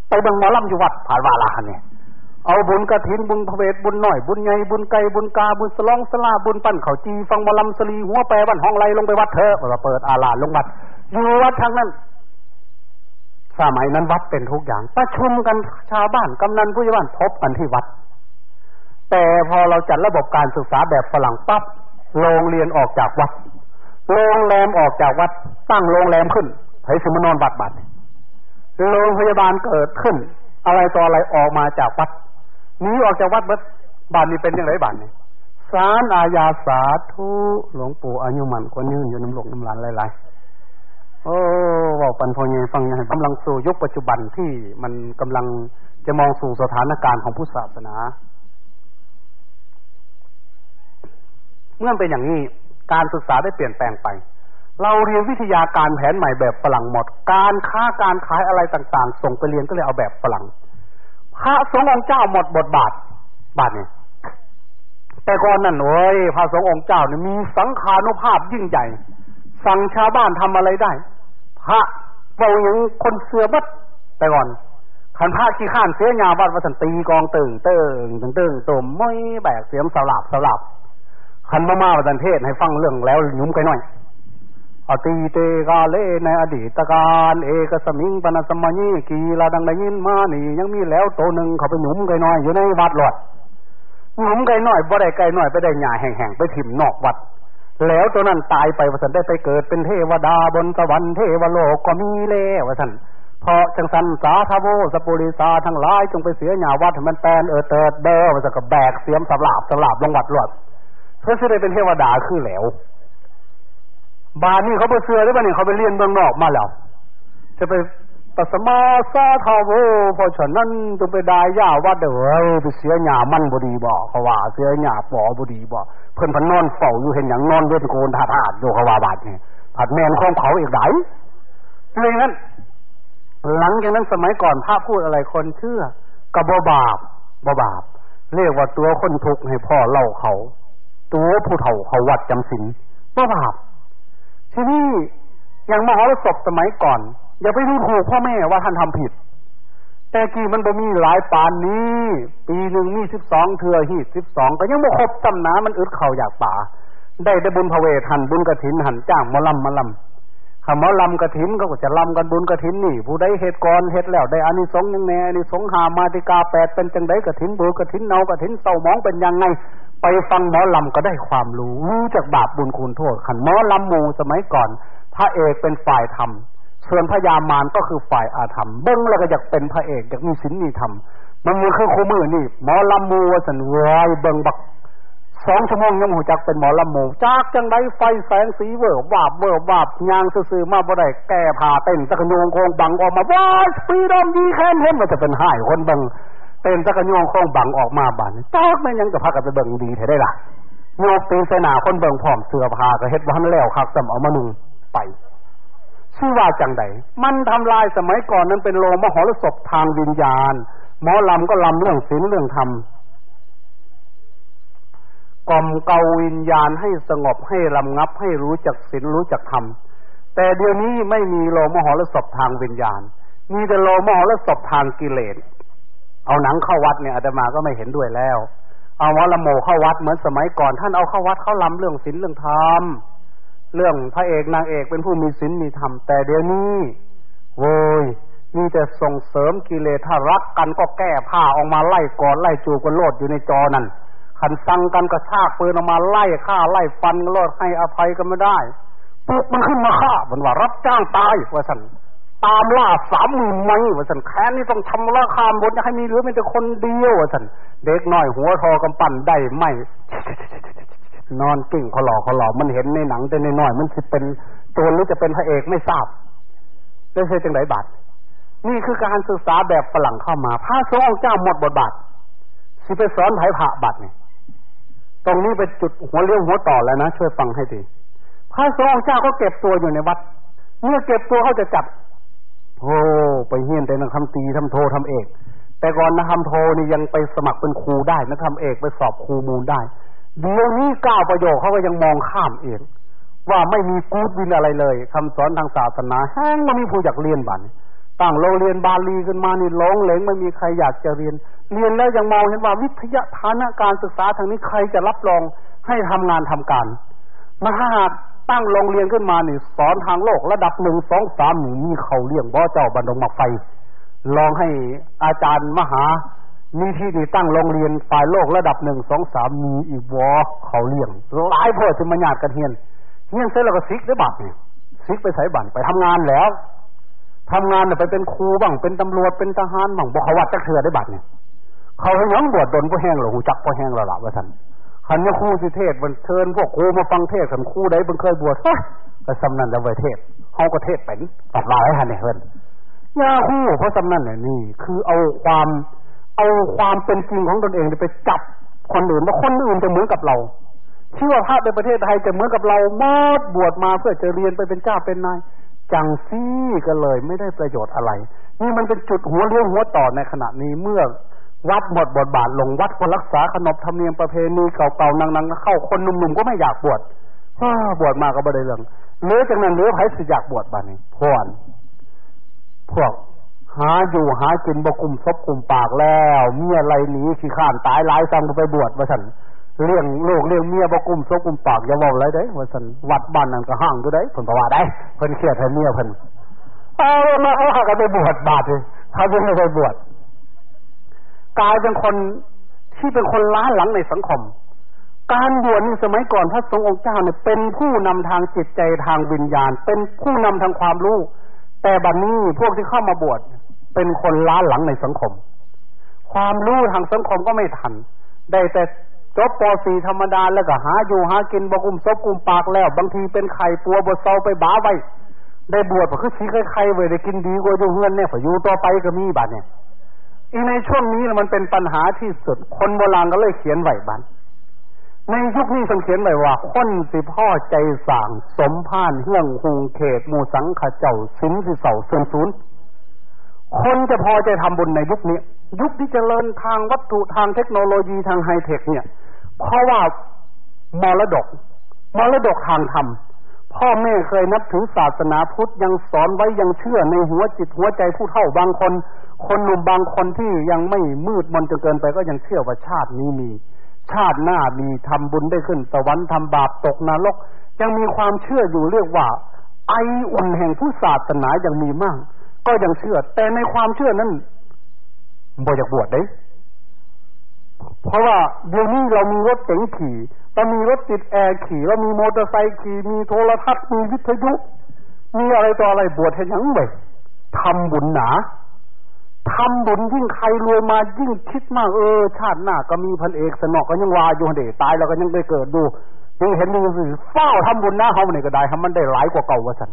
Speaker 2: ไปบังมอลำอยู่วัดผ่านวาลาเนี่ยเอาบุญกระถินบุญพระเวทบุญหน่อยบุญใหญ่บุญไก่บุญกาบุญสลองสลาบุญปั้นเขาจีฟังมอลำสลีหัวแปรบ้านห้องไรลงไปวัดเถอะเปิดอาลาลงวัด อยู่วัดทางนั้นสมัยนั้นวัดเป็นทุกอย่าง ประชุมกันชาวบ้านกำนันผู้ใหญ่บ้านพบกันที่วัด แต่พอเราจัดระบบการศึกษาแบบฝรั่งปั๊บโรงเรียนออกจากวัด โรงแรมออกจากวัด ตั้งโรงแรมขึ้นไผสมนอนบัดบัดโรงพยาบาลเกิดขึ้น อะไรต่ออะไรออกมาจากวัดนี้ออกจากวัดบัดบ้านนี้เป็นยังไงบ้านนี้สารอาญาสาธุหลวงปู่อายุมันคนยืนอยู่น้ำหลงน้ำหลานหลายๆ โอ้บอกปันพอยังฟังยังกำลังสู่ยุคปัจจุบันที่มันกำลังจะมองสู่สถานการณ์ของพุทธศาสนา เมื่อเป็นอย่างนี้การศึกษาได้เปลี่ยนแปลงไป เราเรียนวิทยาการแผนใหม่แบบฝรั่งหมด การค้าการขายอะไรต่าง ๆ ส่งไปเรียนก็เลยเอาแบบฝรั่งพระสงฆ์องค์เจ้าหมดบทบาท บาทนี่แต่ก่อนนั่นโอ้ยพระสงฆ์องค์เจ้าเนี่ยมีสังขานุภาพยิ่งใหญ่ สั่งชาวบ้านทำอะไรได้ พระเบาอย่างคนเสือบัดแต่ก่อนขันพระขี้ข้านเสียงาบัดว่าสันตีกองตึงเติงตึงเตึงตุ่มไม่แบกเสียมสลับสลับขันมามาประเทศให้ฟังเรื่องแล้วยุ่มกันหน่อยอตีเตกาเลในอดีตการเอกสมิงปนสมัยกีลาดังได้ยินมานี่ยังมีแล้วโตหนึ่งเขาไปหนุ่มไกันหน่อยอยู่ในวัดหลอดหนุ่มไกันหน่อยบ่ได้ไกลหน่อยไปได้หญ้าแห่งๆไปถิ่มนอกวัด แล้วตัวนั้นตายไปว่าสันได้ไปเกิดเป็นเทวดาบนสวรรค์เทวโลกก็มีแล้วว่าสันพอจังสันสาทาโวสปุริสาทั้งหลายจงไปเสียหญ้าวัดมันแปนเออเติดเดอว่าสันก็แบกเสียมสลาบสลาบลงวัดหลอดเพื่อจะได้เป็นเทวดาคือแล้ว บานนี่เขาไปเสือได้ป่ะนี่เขาไปเรียนเมืองนอกมาแล้ว จะไป ตัสมาซาทาวโวพอฉะนั้นจะไปได้ย่าว่าเด้อไปเสียหญ้ามันบุดีบ่เขาว่าเสียหญ้าปอบุดีบ่เพิ่นพันนอนเฝ้าอยู่เห็นอย่างนอนเวทโกนถาถาดอยู่เขาว่าบาดนี่ผัดแมนของเขาอีกไหนเลยนั้นหลังจากนั้นสมัยก่อนภาพพูดอะไรคนเชื่อกับบาปบบาป เรียกว่าตัวคนทุกข์ให้พ่อเล่าเขา ตัวผู้เฒ่าเขาวัดจำศีลว่าบาปทีนี้อย่างมหรสพสมัยก่อน อย่าไปดูถูกพ่อแม่ว่าท่านทำผิด แต่กี่มันบ่มีหลายปานนี้ ปีหนึ่งมีสิบสองเถื่อหีดสิบสองก็ยังบ่ครบจำนามันอึดเข่าอยากป่า ได้ได้บุญพระเวทหันบุญกระถินหันจ้างมาลำมาลำคำว่าลำกระถินก็จะลำกันบุญกระถินนี่ ผู้ใดเหตุกรเหตุแล้วได้อานิสงส์ยังแน่อานิสงส์หามาติกาแปดเป็นจังไดกระถินบุญกระถินเนากระถินเต่ามองเป็นยังไงไปฟังหมอลำก็ได้ความรู้รู้จากบาปบุญคุณโทษขันหมอลำมูสมัยก่อน พระเอกเป็นฝ่ายธรรม ส่วนพญามารก็คือฝ่ายอาธรรม เบิ้งแล้วก็อยากเป็นพระเอกอยากมีศีลมีธรรมมันมีเครื่องคู่มือนี่หมอลำมูสันวายเบิ้งบักสองชั่วโมงยังหูจักเป็นหมอลำมูจากจังไดไฟแสงสีเวิร์บวาบเวิร์บวาบยางซื่อมาบ่ได้แก้ผ่าเต้นตะกโยงโคงบังออกมาว้าสปีดอมดีแค่เห็นมันจะเป็นหายคนเบังเป็นตะกะโยงคงบังออกมาบานจอกแม่ยังจะพากันไปเบิงดีเถได้ล่ะโยกตีเสนาคนเบิงพร้อมเสื้อผ้าก็เฮ็ดวันแล้วคักจำเอามานุ่งไป ชื่อว่าจังใดมันทำลายสมัยก่อนนั้นเป็นโลมหรสพทางวิญญาณ หมอลำก็ลำเรื่องศีลเรื่องธรรมกล่อมเกาวิญญาณให้สงบให้ลำงับให้รู้จักศีลรู้จักธรรมแต่เดี๋ยวนี้ไม่มีโลมหรสพทางวิญญาณ มีแต่โลมหรสพทางกิเลสเอาหนังเข้าวัดเนี่ยอาตมาก็ไม่เห็นด้วยแล้ว เอาวละโมเข้าวัดเหมือนสมัยก่อน ท่านเอาเข้าวัดเข้าลำเรื่องศีลเรื่องธรรม เรื่องพระเอกนางเอกเป็นผู้มีศีลมีธรรม แต่เดี๋ยวนี้โว้ยมีแต่ส่งเสริมกิเลสถ้ารักกันก็แก้ผ้าออกมาไล่กอดไล่จูกันโลดอยู่ในจอนั่นขันสั่งกันกระชากปืนออกมาไล่ฆ่าไล่ฟันโลดให้อภัยกันไม่ได้ปลุกมันขึ้นมาฆ่ามันว่ารับจ้างตายว่าสันตามล่าสามหมื่นไม้ว่าสันแค้นนี่ต้องทำราคามบนจะให้มีเหลือเป็นแต่คนเดียวว่าสันเด็กน้อยหัวทอกำปั้นได้ไม่ นอนกิ่งขาหลอขาหลอมันเห็นในหนังแต่ในน้อยมันจะเป็นตัวหรือจะเป็นพระเอกไม่ทราบได้ใช่จังไดบาทนี่คือการศึกษาแบบฝรั่งเข้ามาพระสงฆ์เจ้าหมดบทบาทสิไปสอนไผ่ผ่าบัตรเนี่ยตรงนี้เป็นจุดหัวเลี้ยวหัวต่อแล้วนะช่วยฟังให้ดีพระสงฆ์เจ้าก็เก็บตัวอยู่ในวัด เมื่อเก็บตัวเขาจะจับโอ้ไปเฮียนแต่นักทำตีทำโททำเอก แต่ก่อนนักทำโทนี่ยังไปสมัครเป็นครูได้นักทำเอกไปสอบครูมูลได้ เดี๋ยวนี้ก้าวประโยคเขาก็ยังมองข้ามเองว่าไม่มีกูดวินอะไรเลยคำสอนทางศาสนาแห้งไม่มีผู้อยากเรียนบันตั้งโรงเรียนบาลีขึ้นมานี่หลงเหลงไม่มีใครอยากจะเรียน เรียนแล้วยังมองเห็นว่าวิทยาฐานะการศึกษาทางนี้ใครจะรับรองให้ทำงานทำการมาหากตั้งโรงเรียนขึ้นมานี่สอนทางโลกระดับหนึ่งสองสามมีเขาเลี้ยงบ่เจ้าบันดงมาไฟ ลองให้อาจารย์มหา มีที่ดีตั้งโรงเรียนฝ่ายโลกระดับหนึ่งสองสามมีอีกวอเขาเลี้ยงหลายพ่อจะมาหยาดกันเฮียนเฮียนเสร็จแล้วก็ซิกได้บัตรเนี่ยซิกไปใส่บัตรไปทำงานแล้วทำงานเนี่ยไปเป็นครูบ้างเป็นตำรวจเป็นทหารบ้างบอกขวัดจักเถื่อได้บัตรเนี่ยเขาให้ยังบวชดนพ่อแห้งหรอหูจักพ่อแห้งเราละว่าท่านขันยครูสิเทศมันเชิญพวกครูมาฟังเทศขันครูใดมันเคยบวชก็สำนันแล้วไวเทศเขาก็เทศเป็นตัดลายให้หันเนี่ยเฮินยาคู่เพราะสำนันเนี่ยนี่ คือเอาความ เอาความเป็นจริงของตนเองไปจับคนอื่นว่าคนอื่นจะเหมือนกับเราที่ว่าพระในประเทศไทยจะเหมือนกับเรามอดบวชมาเพื่อจะเรียนไปเป็นเจ้าเป็นนายจังซี่ก็เลยไม่ได้ประโยชน์อะไร นี่มันเป็นจุดหัวเรื่องหัวต่อในขณะนี้เมื่อวัดหมดบทบาทลงวัดก็รักษาขนบธรรมเนียมประเพณีเก่าๆนังๆเข้าคนหนุ่มๆก็ไม่อยากบวชบวชมาก็บ่ได้เรื่องเนื้อจากนั้นเนื้อไผสิอยากบวชบ้านี้พวนพวก หาอยู่หากินบกุมซบกุมปากแล้วเมียไรหนีขี้ข้านตายหลายสั่งไปบวชมาสันเลี้ยงลูกเลี้ยงเมียบกุมซบกุมปากอย่าบอกอะไรได้มาสันวัดบ้านนั่นก็ห้างอยู่ได้ผลประวัติได้เพิ่นเครียดให้เมียเพิ่นเอามาเอาหากันไปบวชบาทเลยเขาจะไม่ไปบวชกลายเป็นคนที่เป็นคนล้าหลังในสังคม การบวชนี่สมัยก่อนพระสงฆ์องค์เจ้าเนี่ยเป็นผู้นำทางจิตใจทางวิญญาณ เป็นผู้นำทางความรู้แต่บัดนนี้พวกที่เข้ามาบวช เป็นคนล้าหลังในสังคม ความรู้ทางสังคมก็ไม่ทัน ได้แต่จบป .4 ธรรมดาแล้วก็หาอยู่หากินบกุมซบกุมปากแล้ว บางทีเป็นไข่ปัวบดเซาไปบ้าไว้ ได้บวชก็คือชี้ไข่ไว้ได้กินดีกว่าอยู่เฮือนเนี่ยพอยู่ต่อไปก็มีบัดเนี่ยอีในช่วงนี้มันเป็นปัญหาที่สุด คนโบราณก็เลยเขียนไว้บันในยุคนี้สังเขียนไว้ว่าคนสิพ่อใจสางสมพานเฮื่องหงเขตหมูสังขเจ้าสินสิเสาเสื่อมศูนย์ คนจะพอใจทำบุญในยุคนี้ ยุคที่จเจริญทางวัตถุทางเทคโนโลยีทางไฮเทค เนี่ย เพราะว่ามรดกมรดกทางธรรมพ่อแม่เคยนับถือศาสนาพุทธยังสอนไว้ยังเชื่อในหัวจิตหัวใจผู้เฒ่าบางคน คนหนุ่มบางคนที่ยังไม่มืดมนจนเกินไปก็ยังเชื่อว่าชาตินี้มี ชาติหน้ามีทำบุญได้ขึ้นสวรรค์ทำบาปตกนรกยังมีความเชื่ออยู่เรียกว่า ไออุ่นแห่งผู้ศาสนายังมีมาก ก็ยังเชื่อ แต่ในความเชื่อนั้นบ่อยากบวชได้เพราะว่าเดี๋ยวนี้เรามีรถเก๋งขี่เรามีรถติดแอร์ขี่เรามีมอเตอร์ไซค์ขี่มีโทรทัศน์มีวิทยุ มีอะไรต่ออะไรบวชเห็นยังไงทำบุญหนาทำบุญยิ่งใครรวยมายิ่งคิดมากเออ ชาติหน้าก็มีพันเอกสนอกก็ยังวาอยู่เดตายแล้วก็ยังไปเกิดดูยังเห็นดูสิเฝ้าทำบุญหน้าเขาเนี่ยก็ได้ทำมันได้หลายกว่าเก่าวะสัน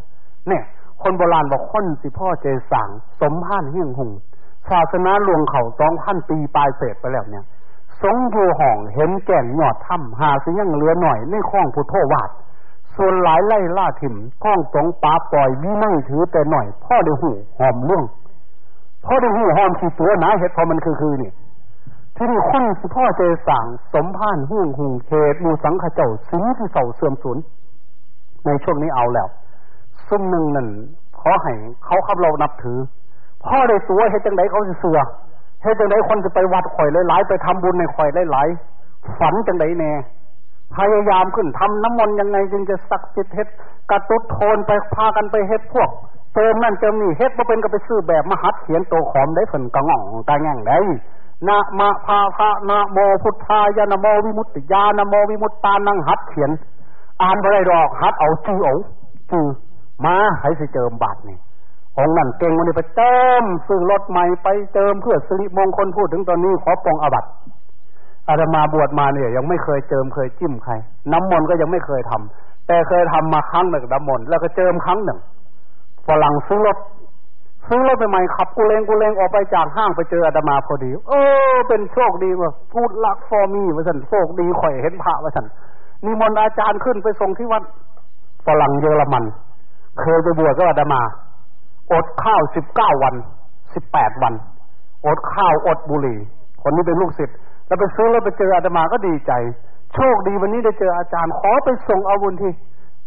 Speaker 2: เนี่ย คนโบราณบอกคนสิพ่อเจสังสมพานเฮียงหงศาสนาหลวงเขาสองพันปีปลายเศษไปแล้วเนี่ย สงอยู่ห้องเห็นแก่นหยอดถ้ำหาสิยังเหลือหน่อยในข้องพุทโธวาดส่วนหลายไล่ล่าถิ่มข้องสงปาปล่อยวิ่งถือแต่หน่อย พ่อได้หูหอมเรื่องพ่อได้หูหอมสีตัวนะเหตุพอมันคือคือนี่ที่นี่คนสิพ่อเจสังสมพานหุ่งหุ่งเขตมูสังขเจ้าสิงที่เสาเสื่อมสูญในช่วงนี้เอาแล้ว ซุ่มหนึ่งนั่นขอให้เขาขับเรานับถือพ่อได้ตัวเหตุจังไดเขาจะเสือเฮ็ดจังไดคนจะไปวัดข่อยหลายๆไปทำบุญในข่อยหลายๆฝันจังไดแน่พยายามขึ้นทำน้ำมนต์ยังไงจึงจะสักจิตเฮ็ดกระตุดโทนไปพากันไปเฮ็ดพวกเติมนั่นเติมนี่เฮ็ดมาเป็นก็ไปซื้อแบบมหัดเขียนตัวขอมได้ฝนกระง่องตาแง่งได้นะมาพาพระนะโมพุทธายนโมวิมุตติยานโมวิมุตตานังหัดเขียน อ่านไปได้ดอกหัดเอาจือเอาจือ มาให้สิเจิมบาทนี่องนั่นเก่งวันนี้ไปเติมซื้อรถใหม่ไปเติมเพื่อสิริมงคลพูดถึงตอนนี้ขอปองอบัตอาตมาบวชมาเนี่ย ยังไม่เคยเจิมเคยจิ้มใคร น้ำมนต์ก็ยังไม่เคยทำแต่เคยทำมาครั้งหนึ่งน้ำมนต์แล้วก็เจิมครั้งหนึ่งฝรั่งซื้อรถซื้อรถใหม่ขับกูเลงกูเลงออกไปจากห้างไปเจออาตมาพอดี เออ เป็นโชคดีว่ะพูดลักฟอร์มีว่าสันโชคดีข่อยเห็นพระว่าสันนิมนต์อาจารย์ขึ้นไปส่งที่วัดฝรั่งเยอรมัน เคยไปบวชก็อาตมา อดข้าวสิบเก้าวันสิบแปดวัน อดข้าวอดบุหรี่ คนนี้เป็นลูกศิษย์แล้วไปซื้อแล้วไปเจออาตมาก็ดีใจ โชคดีวันนี้ได้เจออาจารย์ ขอไปส่งเอาบุญที่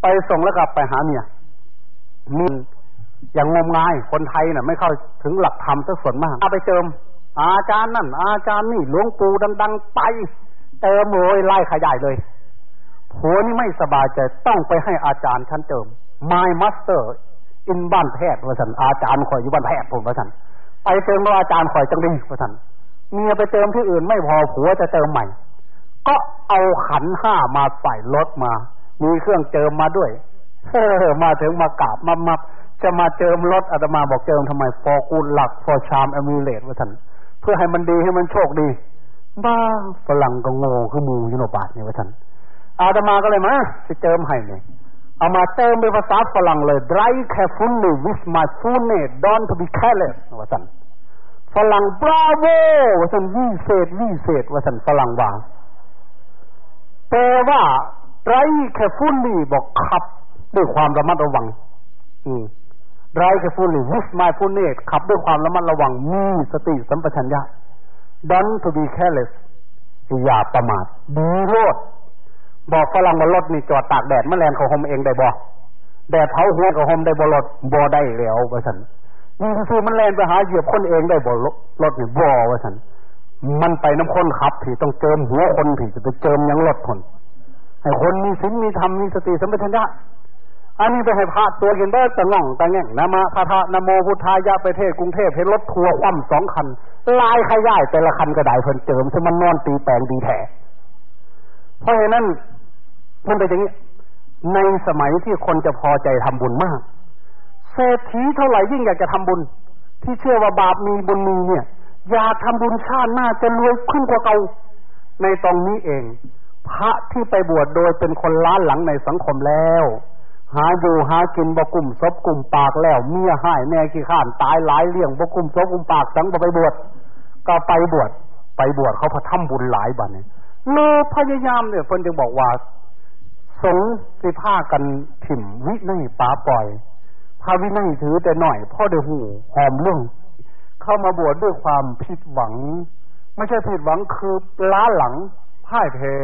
Speaker 2: ไปส่งแล้วกลับไปหาเมียมีอย่างงมงายคนไทยน่ะ ไม่เข้าถึงหลักธรรมสักส่วนมากเอาไปเจิม อาจารย์นั่น อาจารย์นี่หลวงปู่ดัง ๆ ไปเติมโวยไล่ขยายเลยผัวนี่ไม่สบายใจต้องไปให้อาจารย์ฉันเติม my master อินบ้านแพทย์ว่าสันอาจารย์คอยอยู่บ้านแพทย์ผมว่าสันไปเติมว่าอาจารย์คอยจังดีว่าสันเมียไปเติมที่อื่นไม่พอผัวจะเติมใหม่ ก็เอาขันห้ามาใส่รถมา มีเครื่องเจิมมาด้วยเออมาถึงมากราบมามาจะมาเจิมรถอาตมาบอกเจิมทำไมฟอกูลหลักฟอชามอมิเลตว่าสันเพื่อให้มันดีให้มันโชคดีบ้าฝรั่งก็โง่คือมูยุโนบาเนี่ยว่าสันอาตมาก็เลยมาจะเจิมให้เนี่ย เอามาเติมเป็นภาษาฝรั่งเลย dry carefully with my full name don't be careless ว่าสันฝรั่งบราโวว่าสันวิเศษวิเศษว่าสันฝรั่งว่าแปลว่า dry carefully บอกขับ ด้วยความระมัดระวัง อืม dry carefully with my full name ขับด้วยความระมัดระวัง มีสติสัมปชัญญะ don't be careless อย่าประมาทดีโลด บอกฝรั่งว่ารถนี่จอดตากแดดมแมลงเขาหมเองได้บ่แดดเผาหัวเขาหมได้บ่รถบ่ได้แล้วว่าสันนี่คือมันแลนไปหาเหยียบคนเองได้บ่รถนี่บ่ว่าสันมันไปน้ำคนขับผีต้องเจิมหัวคนผีจะไปเจิมยังรถคนให้คนมีศีลมีธรรมมีสติสัมปชัญญะอันนี้ไปให้พระตัวเห็นได้ตะง่องตะแง่งนะมาพระธนโมพุทธายะไปเทศกรุงเทพเห็นรถทัวร์คว่ำสองคัน ลายขย่ายแต่ละคันก็ได้เพิ่นเจิมซึ่งมันนอนตีแปลงดีแท้เพราะฉะนั้น มันเป็นอย่างนี้ ในสมัยที่คนจะพอใจทำบุญมากเศรษฐีเท่าไหร่ยิ่งอยากจะทำบุญ ที่เชื่อว่าบาปมีบุญมีเนี่ย อยากทำบุญชาติหน้าจะรวยขึ้นกว่าเก่าในตรงนี้เอง พระที่ไปบวชโดยเป็นคนล้านหลังในสังคมแล้ว หาอยู่หากินบกุ่มซบกุ่มปากแล้วเมียให้แม่ขี้ข้านตายหลายเลี้ยงบกุ่มซบกุ่มปากสังไปบวชก็ไปบวชไปบวชเขาพระทำบุญหลายบันเนี่ยเลพยายามเนี่ยคนจึงบอกว่า สงสิผ้ากันถิ่มวินัยป้าปล่อยพาวินัยถือแต่หน่อยพ่อเดือหูหอมเรื่องเข้ามาบวชดด้วยความผิดหวัง ไม่ใช่ผิดหวังคือล้าหลังพ่ายแพ้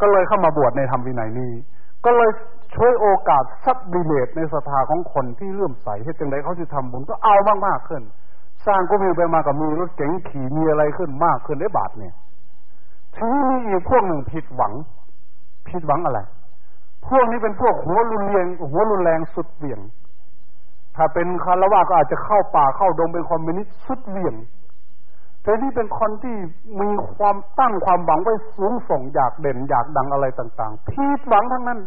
Speaker 2: ก็เลยเข้ามาบวชในธรรมวินัยนี้ ก็เลยช่วยโอกาสซับดิเลตในศรัทธาของคนที่เลื่อมใสให้จังไดเขาจะทำบุญก็เอามากมากขึ้น สร้างก็มีไปมากับมีรถเก๋งขี่มีอะไรขึ้นมากขึ้นได้บาทเนี่ยทีนี้มีอีกพวกหนึ่งผิดหวัง ผิดหวังอะไร พวกนี้เป็นพวกหัวรุนแรงหัวรุนแรงสุดเหวี่ยง ถ้าเป็นคารวะก็อาจจะเข้าป่าเข้าดงเป็นคอมมิวนิสต์สุดเหวี่ยงแต่นี่เป็นคนที่มีความตั้งความหวังไว้สูงส่งอยากเด่นอยากดังอะไรต่าง ๆ ผิดหวังทั้งนั้น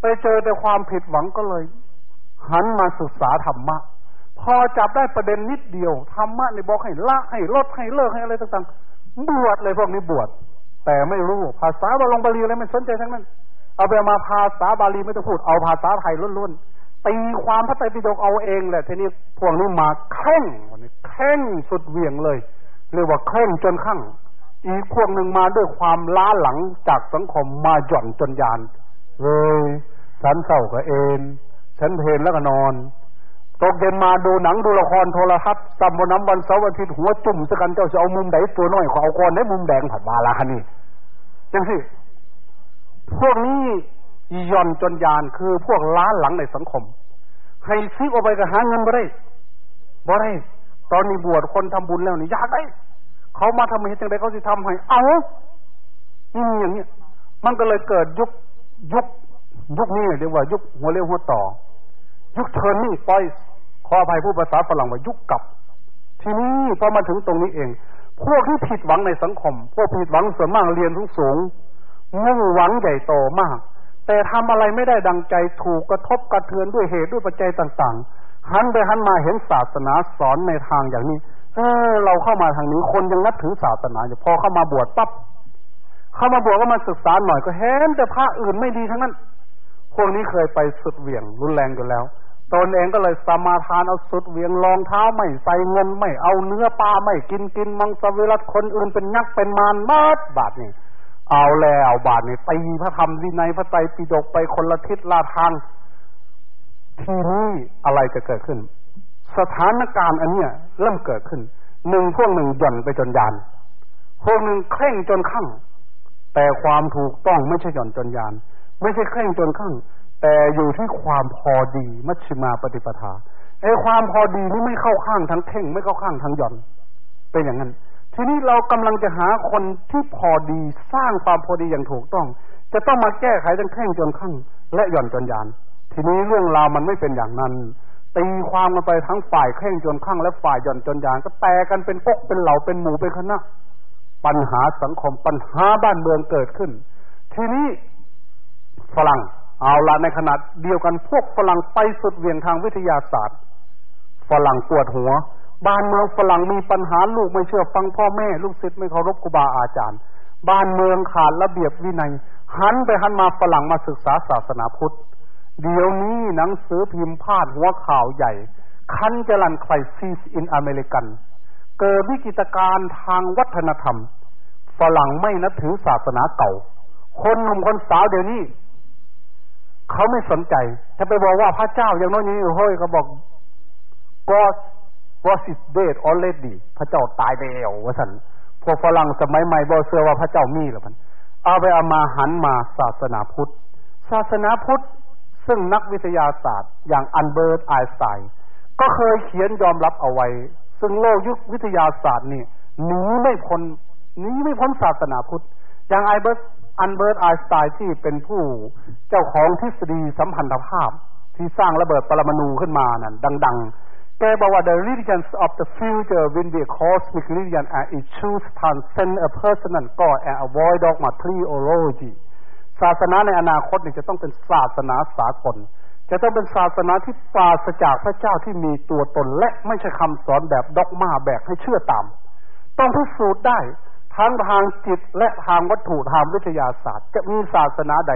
Speaker 2: ไปเจอแต่ความผิดหวังก็เลย หันมาศึกษาธรรมะ พอจับได้ประเด็นนิดเดียวธรรมะในบอกให้ละให้ลดให้เลิกให้อะไรต่างๆบวชเลยพวกนี้บวช แต่ไม่รู้ภาษาบาลงบาลีอะไรไม่สนใจทั้งนั้น เอาไปมาภาษาบาลีไม่ต้องพูดเอาภาษาไทยล้วนๆตีความพระไตรปิฎกเอาเองแหละทีนี้พวกนี้มาแข่งวันนี้แข่งสุดเวียงเลยเรียกว่าแข่งจนข้างอีกพวกหนึ่งมาด้วยความล้าหลังจากสังคมมาหย่อนจนยานเลยฉันเศร้ากับเอนฉันเพลนแล้วก็นอน ตกเย็นมาดูหนังดูละครโทรทัศน์ซัมบน้ำวันเสาร์อาทิตย์หัวจุ่มสกันเจ้าจะเอามุมไหนตัวน้อยขอเอาก้อนได้มุมแดงผัดมาละคันนี่จังสิพวกนี้ย่อนจนยานคือพวกล้าหลังในสังคม ให้ซิบออกไปก็หาเงินบ่ได้บ่ได้ ตอนนี้บวชคนทำบุญแล้วนี่ยากได้เขามาทำให้จังไดเขาจะทำให้ เอาอืมอย่างนี้มันก็เลยเกิดยุคยุคยุคนี้เรียกว่า ยุคหัวเรียวหัวต่อ ยุคเทอร์นิ่งปอยขออภัยผู้ภาษาฝรั่งว่ายุคกลับ ทีนี้พอมาถึงตรงนี้เอง พวกที่ผิดหวังในสังคม พวกผิดหวังส่วนมากเรียนสูงมุ่งหวังใหญ่โตมาก แต่ทำอะไรไม่ได้ดังใจถูกกระทบกระเทือนด้วยเหตุด้วยปัจจัยต่างๆ หันไปหันมาเห็นศาสนาสอนในทางอย่างนี้ เออ เราเข้ามาทางนี้คนยังนับถือศาสนาอยู่พอเข้ามาบวชปั๊บเข้ามาบวชก็มาศึกษาหน่อยก็เห็นแต่พระอื่นไม่ดีทั้งนั้นพวกนี้เคยไปสุดเหวี่ยงรุนแรงอยู่แล้ว ตนเองก็เลยสมาทานเอาสุดเวียงรองเท้าไม่ใส่เงินไม่เอาเนื้อปลาไม่กินกินมังสวิรัตคนอื่นเป็นยักเป็นมารมาดบาทนี่เอาแล้วบาทนี่ตีพระธรรมวินัยพระไตรปิฎกไปคนละทิศละทางทีนี้อะไรจะเกิดขึ้น สถานการณ์อันเนี้ยเริ่มเกิดขึ้นหนึ่งพวกหนึ่งหย่อนไปจนยานพวกหนึ่งเคร่งจนขั้งแต่ความถูกต้องไม่ใช่หย่อนจนยาน ไม่ใช่เคร่งจนขั้ง แต่อยู่ที่ความพอดีมัชฌิมาปฏิปทาไอ้ความพอดีนี่ไม่เข้าข้างทั้งเข่งไม่เข้าข้างทั้งหย่อนเป็นอย่างนั้น ทีนี้เรากำลังจะหาคนที่พอดีสร้างความพอดีอย่างถูกต้อง จะต้องมาแก้ไขทั้งเข่งจนข้างและหย่อนจนยาน ทีนี้เรื่องราวมันไม่เป็นอย่างนั้น ตีความกันไปทั้งฝ่ายเข่งจนข้างและฝ่ายหย่อนจนยาน ก็แตกกันเป็นกกเป็นเหล่าเป็นหมู่เป็นคณะ ปัญหาสังคมปัญหาบ้านเมืองเกิดขึ้น ทีนี้ฝรั่ง เอาละในขณะเดียวกันพวกฝรั่งไปสุดเวียงทางวิทยาศาสตร์ฝรั่งปวดหัว บ้านเมืองฝรั่งมีปัญหาลูกไม่เชื่อฟังพ่อแม่ ลูกศิษย์ไม่เคารพครูบาอาจารย์ บ้านเมืองขาดระเบียบวินัย หันไปหันมาฝรั่งมาศึกษาศาสนาพุทธ เดี๋ยวนี้หนังสือพิมพ์พาดหัวข่าวใหญ่ cultural crisis in American เกิดวิกฤตการณ์ทางวัฒนธรรม ฝรั่งไม่นับถือศาสนาเก่า คนหนุ่มคนสาวเดี๋ยวนี้ เขาไม่สนใจ ถ้าไปบอกว่าพระเจ้าอย่างน้อยนี้เฮ้ยเขาบอก God was is dead already พระเจ้าตายแล้วว่าสันพวกฝรั่งสมัยใหม่บ่เชื่อว่าพระเจ้ามีหรือพันเอาไปเอามาหันมาศาสนาพุทธ ศาสนาพุทธ ซึ่งนักวิทยาศาสตร์ อย่างอัลเบิร์ตไอน์สไตน์ก็เคยเขียนยอมรับเอาไว้ ซึ่งโลกยุควิทยาศาสตร์นี่หนีไม่พ้นหนีไม่พ้นศาสนาพุทธ อย่างไอเบิร์ตอัลเบิร์ตไอน์สไตน์ที่เป็นผู้เจ้าของทฤษฎีสัมพันธภาพที่สร้างระเบิดปรมาณูขึ้นมานั่นดัง ๆ แกบอกว่า the religions of the future will be a cosmic religion and it choose transcend a personal God and avoid dogma theology ศาสนาในอนาคตนี่จะต้องเป็นศาสนาสากล จะต้องเป็นศาสนาที่ปราศจากพระเจ้าที่มีตัวตนและไม่ใช่คำสอนแบบด็อกมาแบบให้เชื่อตาม ต้องพิสูจน์ได้ ทั้งทางจิตและทางวัตถุทางวิทยาศาสตร์ จะมีศาสนาใด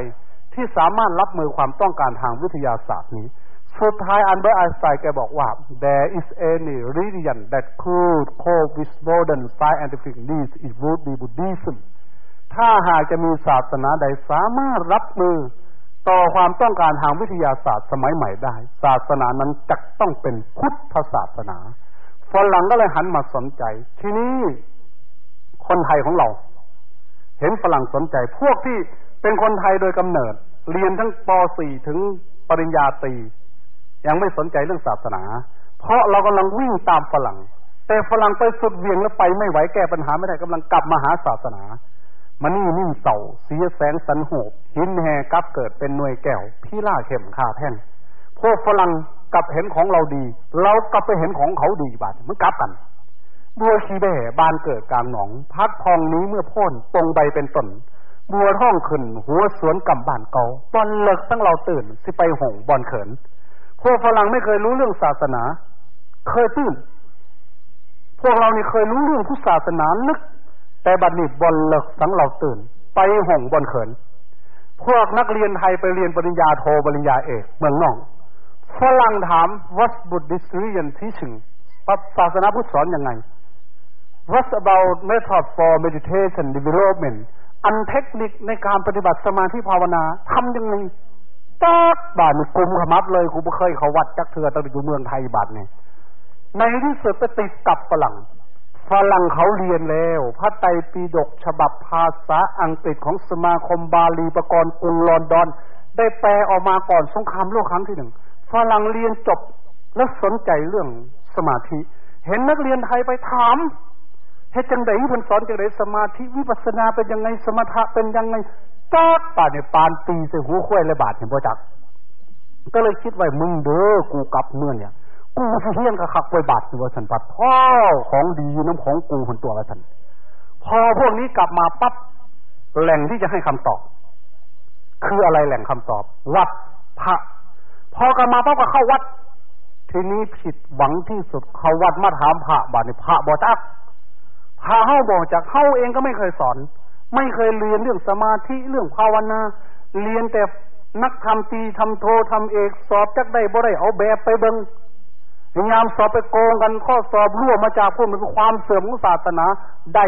Speaker 2: ที่สามารถรับมือความต้องการทางวิทยาศาสตร์นี้ สุดท้ายอันเบอร์ไอสไตน์แกบอกว่า there is any religion that could cope with modern scientific needs it would be Buddhism ถ้าหากจะมีศาสนาใดสามารถรับมือต่อความต้องการทางวิทยาศาสตร์สมัยใหม่ได้ ศาสนานั้นจะต้องเป็นพุทธศาสนาฝรั่งก็เลยหันมาสนใจ ทีนี้ คนไทยของเรา เห็นฝรั่งสนใจ พวกที่เป็นคนไทยโดยกำเนิด เรียนทั้งป .4 ถึงปริญญาตรียังไม่สนใจเรื่องศาสนา เพราะเรากำลังวิ่งตามฝรั่ง แต่ฝรั่งไปสุดเวียงแล้วไปไม่ไหวแก้ปัญหาไม่ได้กำลังกลับมาหาศาสนามันนี่นิ่งเสาเสียแสงสันโหบหินแหกับเกิดเป็นหน่วยแก้วพี่ล่าเข็มขาแท่งพวกฝรั่งกลับเห็นของเราดี เรากลับไปเห็นของเขาดีบาดมันกลับกัน บัวชีแบ่บานเกิดกลางหนอง พักพองนี้เมื่อพ่นตรงใบเป็นต้นบัวท่องขึ้น หัวสวนกำบานเกาบอลเลิกตั้งเราตื่น สิไปหงบอลเขินพวกฝรั่งไม่เคยรู้เรื่องศาสนา เคยตื่นพวกเรานี่เคยรู้เรื่องพุทธศาสนาลึก แต่บัดนี้บอลเลิกตั้งเราตื่น ไปหงบอลเขิน พวกนักเรียนไทยไปเรียนปริญญาโทปริญญาเอกเมืองน่องฝรั่งถาม what Buddhist religion teaching ศาสนาพุทธสอนอยังไง What about method for meditation development อันเทคนิคในการปฏิบัติสมาธิภาวนาทำยังไงตักบาทนี่กุมขมับเลยกูไม่เคยเขาวัดจักเถื่อตั้งแต่อยู่เมืองไทยบาทเนี่ยในที่สุดไปติดกับฝรั่งฝรั่งเขาเรียนแล้ว พระไตรปิฎกฉบับภาษาอังกฤษของสมาคมบาลีประกรณ์กรุงลอนดอน ได้แปลออกมาก่อนสงครามโลกครั้งที่หนึ่งฝรั่งเรียนจบแล้วสนใจเรื่องสมาธิ เห็นนักเรียนไทยไปถาม เฮ็ดจังไดเพิ่นสอนจังไดสมาธิวิปัสสนาเป็นยังไงสมถะเป็นยังไงจักป่าเนี่ยปานตีใส่หูข้วยและบาดเห็นบ่จัก ก็เลยคิดไว้มึงเด้อกูกลับเมื่อเนี่ยกูเฮียนกับขักไว้บาดตัวสันปัดพ่อของดีน้ำของกูคนตัวละสันพอพวกนี้กลับมาปั๊บแหล่งที่จะให้คำตอบ คืออะไรแหล่งคำตอบ วัดพระพอกลับมาปั๊บก็เข้าวัด ทีนี้ผิดหวังที่สุดเขาวัดมาถามพระบาดนี่พระบ่จัก พระเฮาบอกจากเฮาเองก็ไม่เคยสอน ไม่เคยเรียนเรื่องสมาธิเรื่องภาวนา เรียนแต่นักทำตีทำโททำเอกสอบจักได้บ่ได้เอาแบบไปเบิงพยายามสอบไปโกงกันข้อสอบรั่วมาจากพวกมันความเสื่อมของศาสนา ได้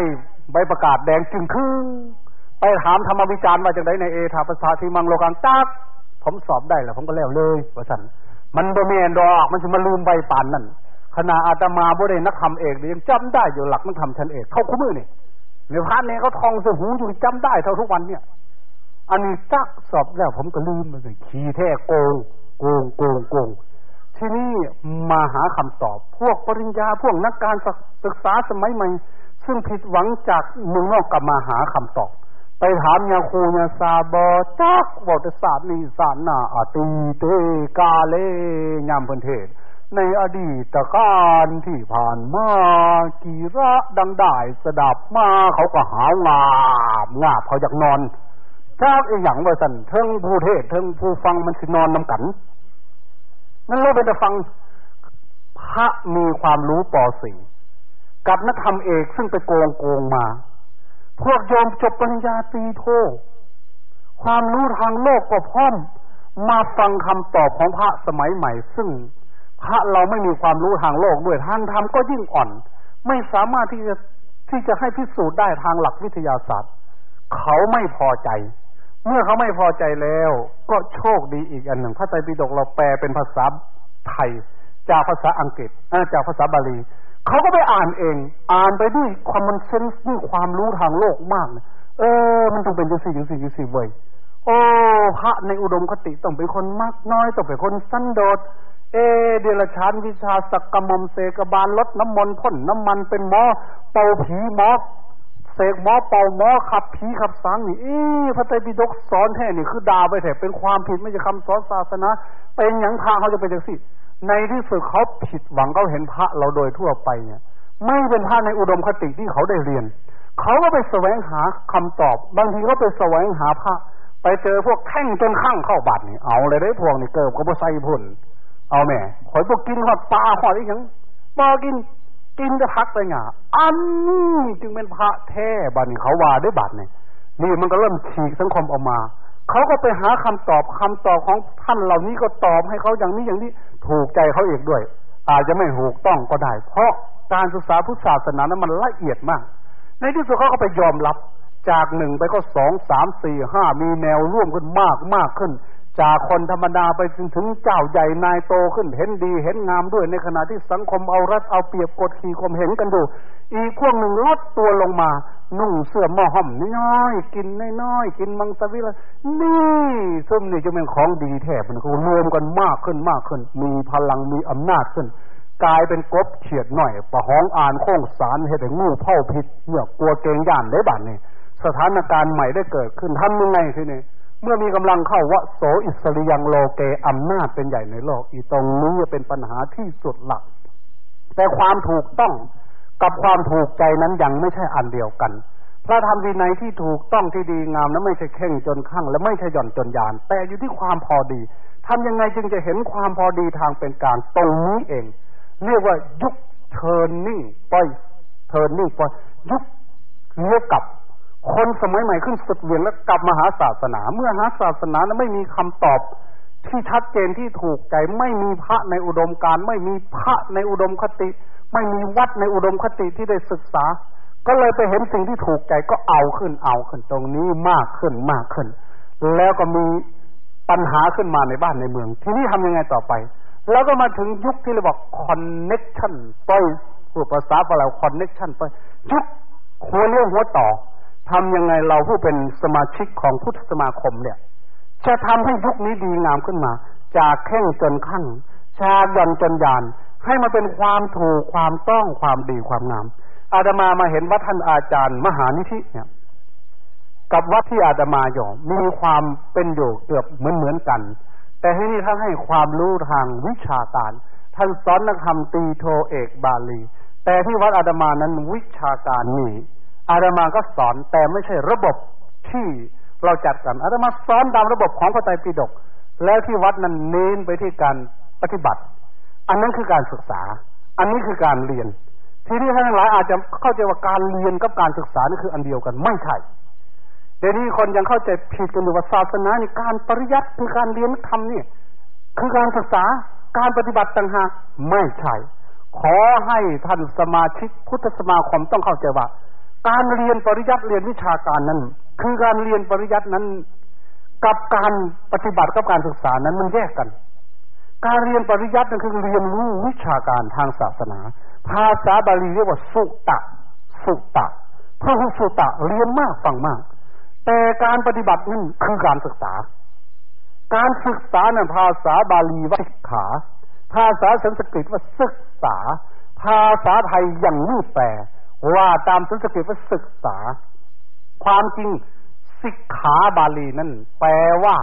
Speaker 2: ใบประกาศแดงจึงคือไปถามธรรมวิจารณ์ว่าจังไดในเอธาภาษาที่มังโลกังจักผมสอบได้แล้วผมก็แล้วเลยว่าสันมันบ่แม่นดอกมันจะมาลืมใบปานนั่น ขณะอาตมาบ่ได้นักธรรมเอกยังจำได้อยู่หลักนักธรรมชั้นเอกเข้าคุ้มือนี่ในพระเนี่ยเขาทองเสหูอยู่จำได้เท่าทุกวันเนี่ย อันนี้จักสอบแล้วผมก็ลืมไปเลยขี้แท้โกงโกงโกงโกงที่นี่มาหาคำตอบ พวกปริญญาพวกนักการศึกษาสมัยใหม่ ซึ่งผิดหวังจากเมืองนอกกลับมาหาคำตอบ ไปถามยาคูยาซาบอจักบอกแต่ศาสตร์นี้ศาสตร์หน้าอตีเตกาเลยามพันเทศ ในอดีตการที่ผ่านมากีระดังได้สดับมาเขาก็หาวงาบงาบเขาอยากนอนจากอีหยังว่าสันเทิงผู้เทศเทิงผู้ฟังมันสินอนน้ำกันนั่นเราไปจะฟังพระมีความรู้ปอสี่กับนักธรรมเอกซึ่งไปโกงโกงมา พวกโยมจบปริญญาตรีโท ความรู้ทางโลกก็พร้อมมาฟังคำตอบของพระสมัยใหม่ ซึ่ง พระเราไม่มีความรู้ทางโลกด้วยทางธรรมก็ยิ่งอ่อน ไม่สามารถที่จะที่จะให้พิสูจน์ได้ทางหลักวิทยาศาสตร์ เขาไม่พอใจ เมื่อเขาไม่พอใจแล้ว ก็โชคดีอีกอันหนึ่งพระไตรปิฎกเราแปลเป็นภาษาไทย จากภาษาอังกฤษจากภาษาบาลีเขาก็ไปอ่านเอง อ่านไปด้วยความมันเซนส์ด้วยความรู้ทางโลกมากเออ มันต้องเป็นยุสี่ยุสี่ยุสี่เว้ยโอ้พระในอุดมคติต้องเป็นคนมากน้อยต้องเป็นคนสั้นโดด เอ เดลชานวิชาสักกมมเสกบาลลดน้ำมนต์พ่นน้ำมันเป็นหมอเป่าผีหมอเสกหมอเป่าหมอขับผีขับสังนี่อีพระไตรปิฎกสอนแท้นี่คือด่าไปแท้เป็นความผิดไม่ใช่คำสอนศาสนา เป็นอย่างทางเขาจะไปจังสิในที่สุดเขาผิดหวังเขาเห็นพระเราโดยทั่วไปเนี่ย ไม่เป็นพระในอุดมคติที่เขาได้เรียน เขาก็ไปแสวงหาคำตอบ บางทีก็ไปแสวงหาพระ ไปเจอพวกแท่งจนข้างเข้าบัตรนี่เอาเลยได้พวกนี่เกิดก็บ่ใส่พุ่น เอาแม่หอยพวกกินหอดปลาหอดอีกยังบ่กินกินจะพักไปหงาอันนี้จึงเป็นพระแท้บันเขาว่าด้วยบัตรเนี่ยนี่มันก็เริ่มฉีกสังคมออกมาเขาก็ไปหาคำตอบคำตอบของท่านเหล่านี้ก็ตอบให้เขาอย่างนี้อย่างนี้ถูกใจเขาเองด้วย อาจจะไม่ถูกต้องก็ได้ เพราะการศึกษาพุทธศาสนานั้นมันละเอียดมาก ในที่สุดเขาก็ไปยอมรับ จากหนึ่งไปก็สองสามสี่ห้ามีแนวร่วมขึ้นมากมากขึ้น จากคนธรรมดาไปจนถึงเจ้าใหญ่นายโตขึ้นเห็นดีเห็นงามด้วยในขณะที่สังคมเอารัดเอาเปรียบกดขี่ข่มเห็นกันดูอีกพวกหนึ่งลดตัวลงมา นุ่งเสื้อหม้อห่มน้อยกินน้อยกินมังสวิรัตนี่ซึ่งนี่จะเป็นของดีแท้มันก็รวมกันมากขึ้นมากขึ้น มีพลังมีอำนาจขึ้น กลายเป็นกบเฉียดหน่อย ประห้องอ่านโค้งสารเหตุงูเผาผิดเมื่อกลัวเกงย่านได้บัดนี่สถานการณ์ใหม่ได้เกิดขึ้นทำยังไงทีนี้ เมื่อมีกำลังเข้าวะโสอิสริยังโลเกอำนาจเป็นใหญ่ในโลก อีตรงนี้เป็นปัญหาที่สุดหลัก แต่ความถูกต้องกับความถูกใจนั้นยังไม่ใช่อันเดียวกัน พระธรรมวินัยที่ถูกต้องที่ดีงามนั้นไม่ใช่เคร่งจนค้างและไม่ใช่หย่อนจนยาน แต่อยู่ที่ความพอดีทำยังไงจึงจะเห็นความพอดีทางเป็นกลางตรงนี้เอง เรียกว่ายุค turning point turning point ยุคเลี้ยวกลับ คนสมัยใหม่ขึ้นสุดเวียนแล้วกลับมาหาศาสนา เมื่อหาศาสนานั้นไม่มีคำตอบที่ชัดเจนที่ถูกใจไม่มีพระในอุดมการไม่มีพระในอุดมคติ ไม่มีวัดในอุดมคติที่ได้ศึกษา ก็เลยไปเห็นสิ่งที่ถูกใจก็เอาขึ้นเอาขึ้นตรงนี้มากขึ้นมากขึ้น แล้วก็มีปัญหาขึ้นมาในบ้านในเมือง ทีนี้ทำยังไงต่อไป แล้วก็มาถึงยุคที่เราบอกคอนเน็กชันไปพูดภาษาฝรั่งคอนเน็กชันไปยุคหัวเรื่องหัวต่อ ทำยังไงเราผู้เป็นสมาชิกของพุทธสมาคมเนี่ย จะทำให้ยุคนี้ดีงามขึ้นมา จากแข่งจนขั้งชาดันจนยาน ให้มาเป็นความถูกความต้องความดีความงาม อาดามามาเห็นว่าท่านอาจารย์มหานิธิเนี่ย กับวัดที่อาดามาอยู่มีความเป็นอยู่เกือบเหมือนเหมือนกัน แต่ที่นี่ท่านให้ความรู้ทางวิชาการ ท่านสอนนักธรรมตีโทเอกบาลี แต่ที่วัดอาดามานั้นวิชาการมี อาตมาก็สอนแต่ไม่ใช่ระบบที่เราจัดกันอาตมาสอนตามระบบของพระไตรปิฎกแล้วที่วัดนั้นเน้นไปที่การปฏิบัติ อันนั้นคือการศึกษา อันนี้คือการเรียน ที่นี้ท่านทั้งหลายอาจจะเข้าใจว่าการเรียนกับการศึกษานี่คืออันเดียวกันไม่ใช่เดี๋ยวนี้คนยังเข้าใจผิดกันอยู่ว่าศาสนาในการปริยัติคือการเรียนธรรมนี่คือการศึกษาการปฏิบัติต่างหากไม่ใช่ขอให้ท่านสมาชิกพุทธสมาคมต้องเข้าใจว่า การเรียนปริยัติเรียนวิชาการนั้น คือการเรียนปริยัตินั้น กับการปฏิบัติกับการศึกษานั้นมันแยกกัน การเรียนปริยัตินั้นคือเรียนรู้วิชาการทางศาสนา ภาษาบาลีเรียกว่าสุตะ สุตะพระหุสุตะเรียนมากฟังมาก แต่การปฏิบัตินั้นคือการศึกษา การศึกษานั้นภาษาบาลีว่าศึกขา ภาษาสันสกฤตว่าศึกษา ภาษาไทยอย่างนี้แปล ว่าตามสันสกฤตว่าศึกษา ความจริงสิกขาบาลีนั้นแปลว่า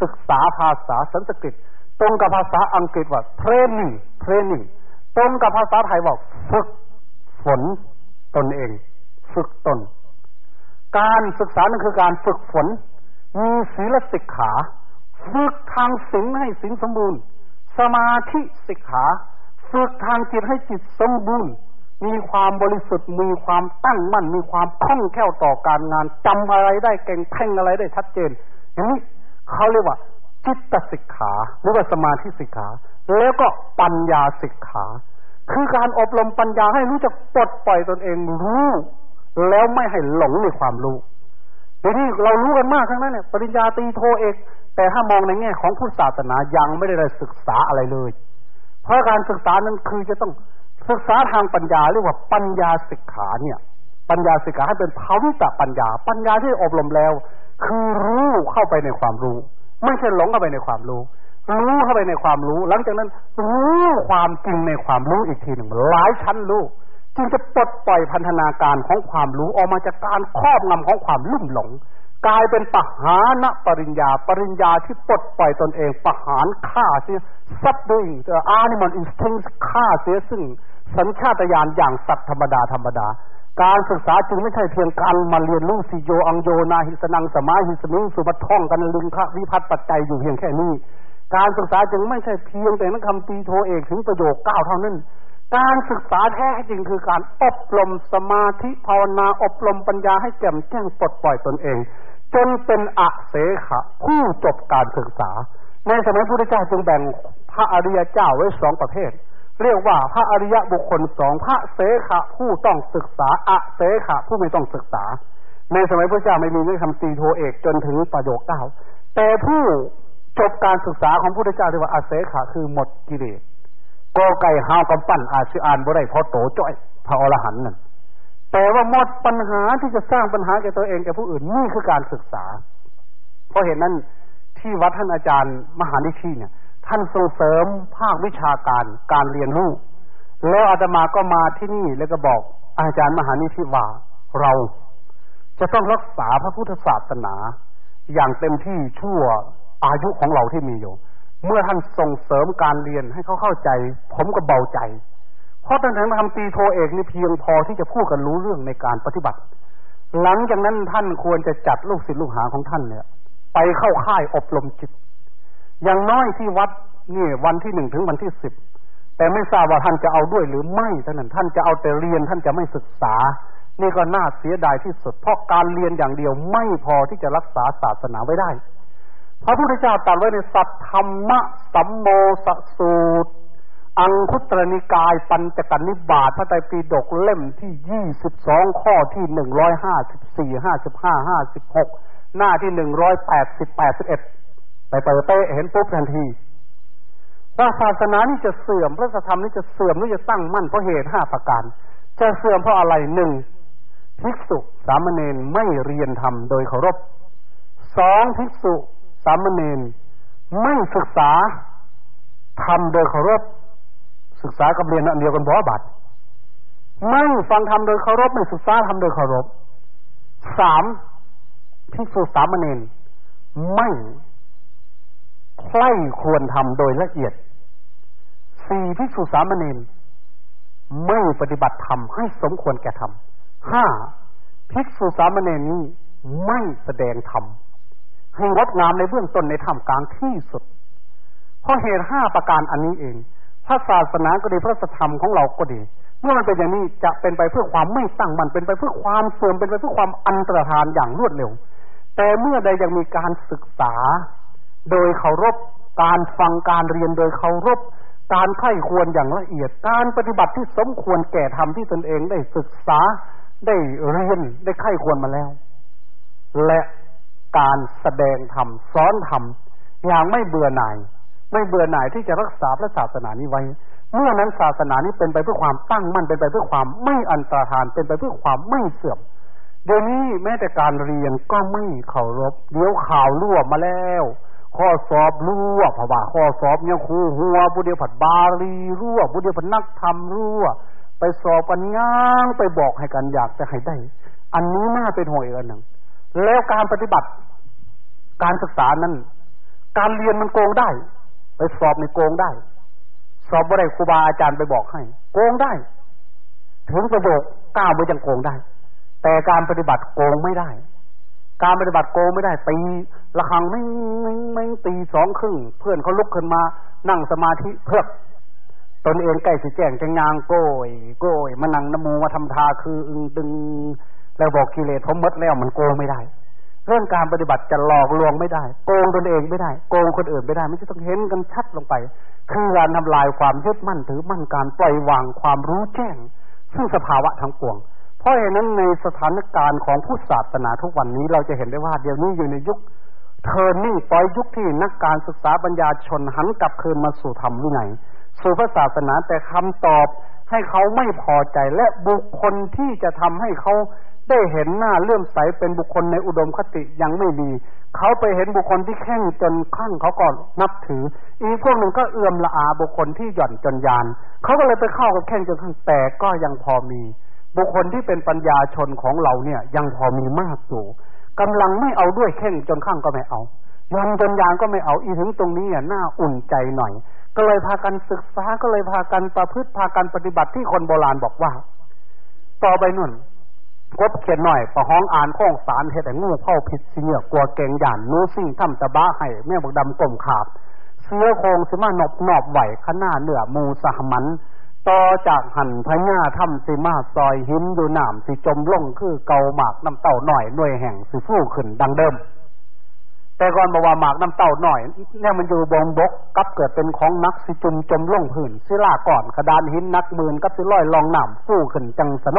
Speaker 2: ศึกษาภาษาสันสกฤต ตรงกับภาษาอังกฤษว่า training training ตรงกับภาษาไทยว่าฝึกฝนตนเอง ฝึกตน การศึกษานั่นคือการฝึกฝน มีศีลสิกขา ฝึกทางศีลให้ศีลสมบูรณ์ สมาธิสิกขา ฝึกทางจิตให้จิตสมบูรณ์ มีความบริสุทธิ์มีความตั้งมั่นมีความคล่องแคล่วต่อการงานจำอะไรได้เก่งเพ่งอะไรได้ชัดเจนอย่างนี้เขาเรียกว่าจิตสิกขาหรือว่าสมาธิสิกขา แล้วก็ปัญญาสิกขา คือการอบรมปัญญาให้รู้จักปลดปล่อยตนเองรู้ แล้วไม่ให้หลงในความรู้เดี๋ยวนี้เรารู้กันมากทั้งนั้นเนี่ยปริญญาตีโทเอกแต่ถ้ามองในแง่ของพุทธศาสนายังไม่ได้ศึกษาอะไรเลย เพราะการศึกษานั้นคือจะต้อง ศึกษาทางปัญญาเรียกว่าปัญญาศิกขาเนี่ย ปัญญาศิกขาให้เป็นภาวิตะปัญญา ปัญญาที่อบรมแล้ว คือรู้เข้าไปในความรู้ ไม่ใช่หลงเข้าไปในความรู้ รู้เข้าไปในความรู้ หลังจากนั้น รู้ความจริงในความรู้อีกทีหนึ่งหลายชั้นรู้จึงจะปลดปล่อยพันธนาการของความรู้ออกมาจากการครอบงำของความลุ่มหลง กลายเป็นปหานปริญญา ปริญญาที่ปลดปล่อยตนเองปหานฆ่าเสียซับด้วย animal instinct ฆ่าเสียซึ่ง สัญชาตญาณอย่างสัตว์ธรรมดาธรรมดา การศึกษาจึงไม่ใช่เพียงการมาเรียนรู้สิโยอังโยนาหิสนังสมาหิสมิงสุ ท่องกันลึงคะวิพัฒน์ปัจจัยอยู่เพียงแค่นี้ การศึกษาจึงไม่ใช่เพียงแต่นักคำตีโทเอกถึงประโยคเก้าเท่านั้นการศึกษาแท้จริงคือการอบรมสมาธิภาวนาอบรมปัญญาให้แจ่มแจ้งปลดปล่อยตนเอง จนเป็นอะเสขะผู้จบการศึกษา ในสมัยพุทธเจ้าจึงแบ่งพระอริยเจ้าไว้สองประเภท เรียกว่าพระอริยบุคคลสองพระเสขะผู้ต้องศึกษาอะเสขะผู้ไม่ต้องศึกษา ในสมัยพระเจ้าไม่มีนักคำตีโทเอกจนถึงประโยคเก้าแต่ผู้จบการศึกษาของพระพุทธเจ้าเรียกว่าอาเสขะคือหมดกิเลสกอไก่หาวกำปั้นอาชิอ่านบ่ได้พอโตจ้อยพระอรหันต์นั่นแต่ว่าหมดปัญหาที่จะสร้างปัญหาแก่ตัวเองแก่ผู้อื่นนี่คือการศึกษา เพราะเห็นนั้นที่วัดท่านอาจารย์มหานิชีเนี่ย ท่านส่งเสริมภาควิชาการการเรียนรู้แล้วอาตมาก็มาที่นี่แล้วก็บอกอาจารย์มหานิชีว่าเราจะต้องรักษาพระพุทธศาสนา อย่างเต็มที่ชั่วอายุของเราที่มีอยู่ เมื่อท่านส่งเสริมการเรียนให้เขาเข้าใจ ผมก็เบาใจ เพราะท่านถึงทำตีโทเอกนี่เพียงพอที่จะพูดกันรู้เรื่องในการปฏิบัติ หลังจากนั้นท่านควรจะจัดลูกศิษย์ลูกหาของท่านเนี่ย ไปเข้าค่ายอบรมจิต อย่างน้อยที่วัดนี่วันที่หนึ่งถึงวันที่สิบแต่ไม่ทราบว่าท่านจะเอาด้วยหรือไม่ท่านนั้นท่านจะเอาแต่เรียนท่านจะไม่ศึกษา นี่ก็น่าเสียดายที่สุด เพราะการเรียนอย่างเดียวไม่พอที่จะรักษาศาสนาไว้ได้ พระพุทธเจ้าตรัสไว้ในสัทธรรมะสัมโมสสูตร อังคุตรนิกาย ปัญจกนิบาตพระไตรปิฎกเล่มที่ยี่สิบสองข้อที่หนึ่งร้อยห้าสิบสี่ห้าสิบห้าห้าสิบหกหน้าที่หนึ่งร้อยแปดสิบแปดสิบเอ็ด ไปเปิดเต้เห็นปุ๊บทันที ว่าศาสนานี้จะเสื่อมพระธรรมนี้จะเสื่อมหรือจะตั้งมั่นเพราะเหตุห้าประการ จะเสื่อมเพราะอะไรหนึ่งภิกษุสามเณรไม่เรียนธรรมโดยเคารพสองภิกษุสามเณรไม่ศึกษาทำโดยเคารพศึกษากับเรียนอันเดียวกันบอบัตไม่ฟังทำโดยเคารพไม่ศึกษาทำโดยเคารพสามภิกษุสามเณรไม่ ใคร่ควรทำโดยละเอียดสี่ภิกษุสามเณรไม่ปฏิบัติธรรมให้สมควรแก่ธรรมห้าภิกษุสามเณรนี้ไม่แสดงธรรมให้งดงามในเบื้องต้นในท่ามกลางที่สุด เพราะเหตุห้าประการอันนี้เองพระศาสนาก็ดีพระธรรมของเราก็ดี เมื่อมันเป็นอย่างนี้จะเป็นไปเพื่อความไม่ตั้งมันเป็นไปเพื่อความเสื่อมเป็นไปเพื่อความอันตรธานอย่างรวดเร็ว แต่เมื่อใดยังมีการศึกษา โดยเคารพการฟังการเรียนโดยเคารพการไข้ควรอย่างละเอียด การปฏิบัติที่สมควรแก่ธรรมที่ตนเองได้ศึกษาได้เรียนได้ไข้ควรมาแล้ว และการแสดงธรรมสอนธรรมอย่างไม่เบื่อหน่าย ไม่เบื่อหน่ายที่จะรักษาพระศาสนานี้ไว้ เมื่อนั้นศาสนานี้เป็นไปเพื่อความตั้งมั่นเป็นไปเพื่อความไม่อันตรธานเป็นไปเพื่อความไม่เสื่อมเดี๋ยวนี้แม้แต่การเรียนก็ไม่เคารพเดี๋ยวข่าวรั่วมาแล้ว ข้อสอบรั่วเพราะว่าข้อสอบเนี่ยครูหัวผู้เดียวผัดบาลีรั่วผู้เดียวผัดนักธรรมรั่ว ไปสอบกันย่างไปบอกให้กันอยากจะให้ได้ อันนี้น่าเป็นห่วยอันหนึ่งแล้วการปฏิบัติ การศึกษานั้น การเรียนมันโกงได้ ไปสอบในโกงได้ สอบอะไรครูบาอาจารย์ไปบอกให้ โกงได้ ถึงประโยคก้าวไปยังโกงได้ แต่การปฏิบัติโกงไม่ได้ การปฏิบัติโกไม่ได้ตีระฆังไม่ไม่ไม่ตีสองครึ่งเพื่อนเขาลุกขึ้นมา นั่งสมาธิเพื่อตนเองใกล้สิแจ้งจะงางโกยโกยมานั่งนโมมาทำทาคืออึงตึง แล้วบอกกิเลสผมมดแล้วมันโกไม่ได้ เรื่องการปฏิบัติจะหลอกลวงไม่ได้ โกงตนเองไม่ได้ โกงคนอื่นไม่ได้ไม่ใช่ต้องเห็นกันชัดลงไป คือการทำลายความยึดมั่นถือมั่นการปล่อยวางความรู้แจ้งซึ่งสภาวะทั้งปวง เพราะฉะนั้นในสถานการณ์ของพุทธศาสนาทุกวันนี้เราจะเห็นได้ว่าเดี๋ยวนี้อยู่ในยุคเทอร์นิ่งปล่อยยุคที่นักการศึกษาปัญญาชนหันกลับคืนมาสู่ธรรมวินัยสู่พระศาสนาแต่คำตอบให้เขาไม่พอใจและบุคคลที่จะทำให้เขาได้เห็นหน้าเลื่อมใสเป็นบุคคลในอุดมคติยังไม่ดีเขาไปเห็นบุคคลที่แข่งจนขั้งเขาก่อนนับถือ อีกพวกหนึ่งก็เอื้อมละอาบุคคลที่หย่อนจนยาน เขาก็เลยไปเข้ากับแข่งจนขั้งแต่ก็ยังพอมี บุคคลที่เป็นปัญญาชนของเราเนี่ย ยังพอมีมากอยู่กำลังไม่เอาด้วยเข่งจนข้างก็ไม่เอายันจนยานก็ไม่เอาอีถึงตรงนี้อะน่าอุ่นใจหน่อย ก็เลยพากันศึกษาก็เลยพากันประพฤติพากันปฏิบัติที่คนโบราณบอกว่า ต่อไปนุ่นกบเขียนหน่อยประห้องอ่านข้องสารเหตุแต่งูเข้าผิดเสียกลัวเก่งหยานนู้สิ่งทำตะบ้าให้แม่บกดำกลมขาบเสื้อโคงสิมาหนบหนอบไหวขนาเนื้อมูสหมัน ต่อจากหันพญาถ้ำสิมาซอยหินอยู่หนามสิจมล่งคือเกาหมากน้ำเต่าหน่อยหน่วยแห่งสิฟู่ขึ้นดังเดิม แต่ก่อนบอกว่าหมากน้ำเต่าหน่อยเนี่ยมันอยู่บงบกกับเกิดเป็นของนักสิจุมจมล่งผื่นสิลาก่อนกระดานหินนักมืนกับสิลอยลองหนามฟู่ขึ้นจังสโน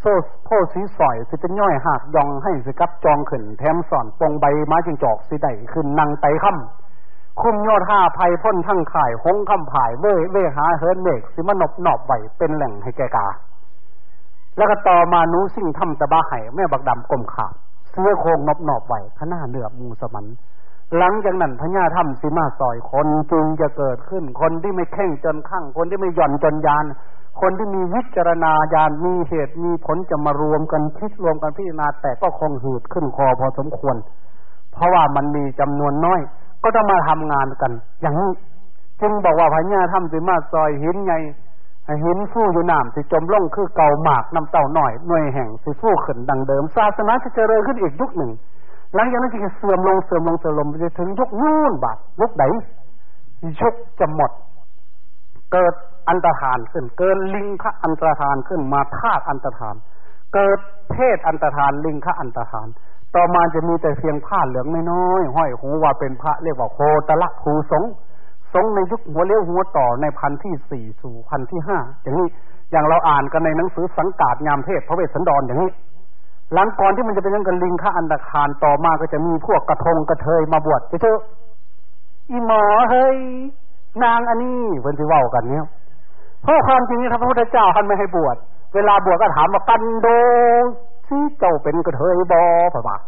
Speaker 2: โซโพสีสอยสิเป็นย่อยหักยองให้สิกับจองขึ้นแถมสอนปงใบไม้จิงจอกสิได้ขึ้นนางไตค่ำ คุมยอดห้าภัยพ้นทั้งข่ายหงคำผายเว่เว่หาเฮินเมกสิมนบหนอบไหวเป็นแหล่งให้แกกา แล้วก็ต่อมานูสิ่งทำตะบาไห่แม่บักดำกลมขาบเสื้อโคงนบหนอบไหวขน้าเนือมูสมันหลังจากนั้นพญาถ้ำสิมาซอยคนจึงจะเกิดขึ้น คนที่ไม่แข่งจนข้าง คนที่ไม่หย่อนจนยาน คนที่มีวิจารณาญาณมีเหตุมีผลจะมารวมกันคิดรวมกันพิจารณาแต่ก็คงหืดขึ้นคอพอสมควร เพราะว่ามันมีจำนวนน้อย ก็ต้องมาทำงานกัน อย่างนี้จึงบอกว่าพญาถ้ำสิมาซอยหินไงหินฟู่อยู่น้ำสิจมล่องคือเก่าหมากน้ำเต่าหน่อยหน่วยแห่งสิฟู่ขึ้นดังเดิม ศาสนาจะเจริญขึ้นอีกยุคหนึ่ง หลังจากนั้นจะเสื่อมลงเสื่อมลงเสื่อมลงไปถึงยุคนู่นบาดยุคไหนยุคจะหมด เกิดอันตรธานขึ้น เกิดลิงคะอันตรธานขึ้นมาธาตุอันตรธาน เกิดเพศอันตรธานลิงคะอันตรธาน ต่อมาจะมีแต่เพียงผ้าเหลืองไม่น้อยห้อยหูว่าเป็นพระเรียกว่าโคตละครูสงสงในยุคหัวเลี้ยวหัวต่อในพันที่สี่สู่พันที่ห้าอย่างนี้อย่างเราอ่านกันในหนังสือสังกาดงามเทศพระเวสสันดรอย่างนี้หลังก่อนที่มันจะเป็นยังกันลิงข้าอันดาคารต่อมาก็จะมีพวกกระทงกระเทยมาบวชเถอะอีหมอเฮ้ยนางอันนี้เพิ่นที่ว่ากันเนี่ยเพราะความจริงนี่พระพุทธเจ้าท่านไม่ให้บวชเวลาบวชก็ถามว่ากันโด ที่เจ้าเป็นกระเทยบอป่ะปะ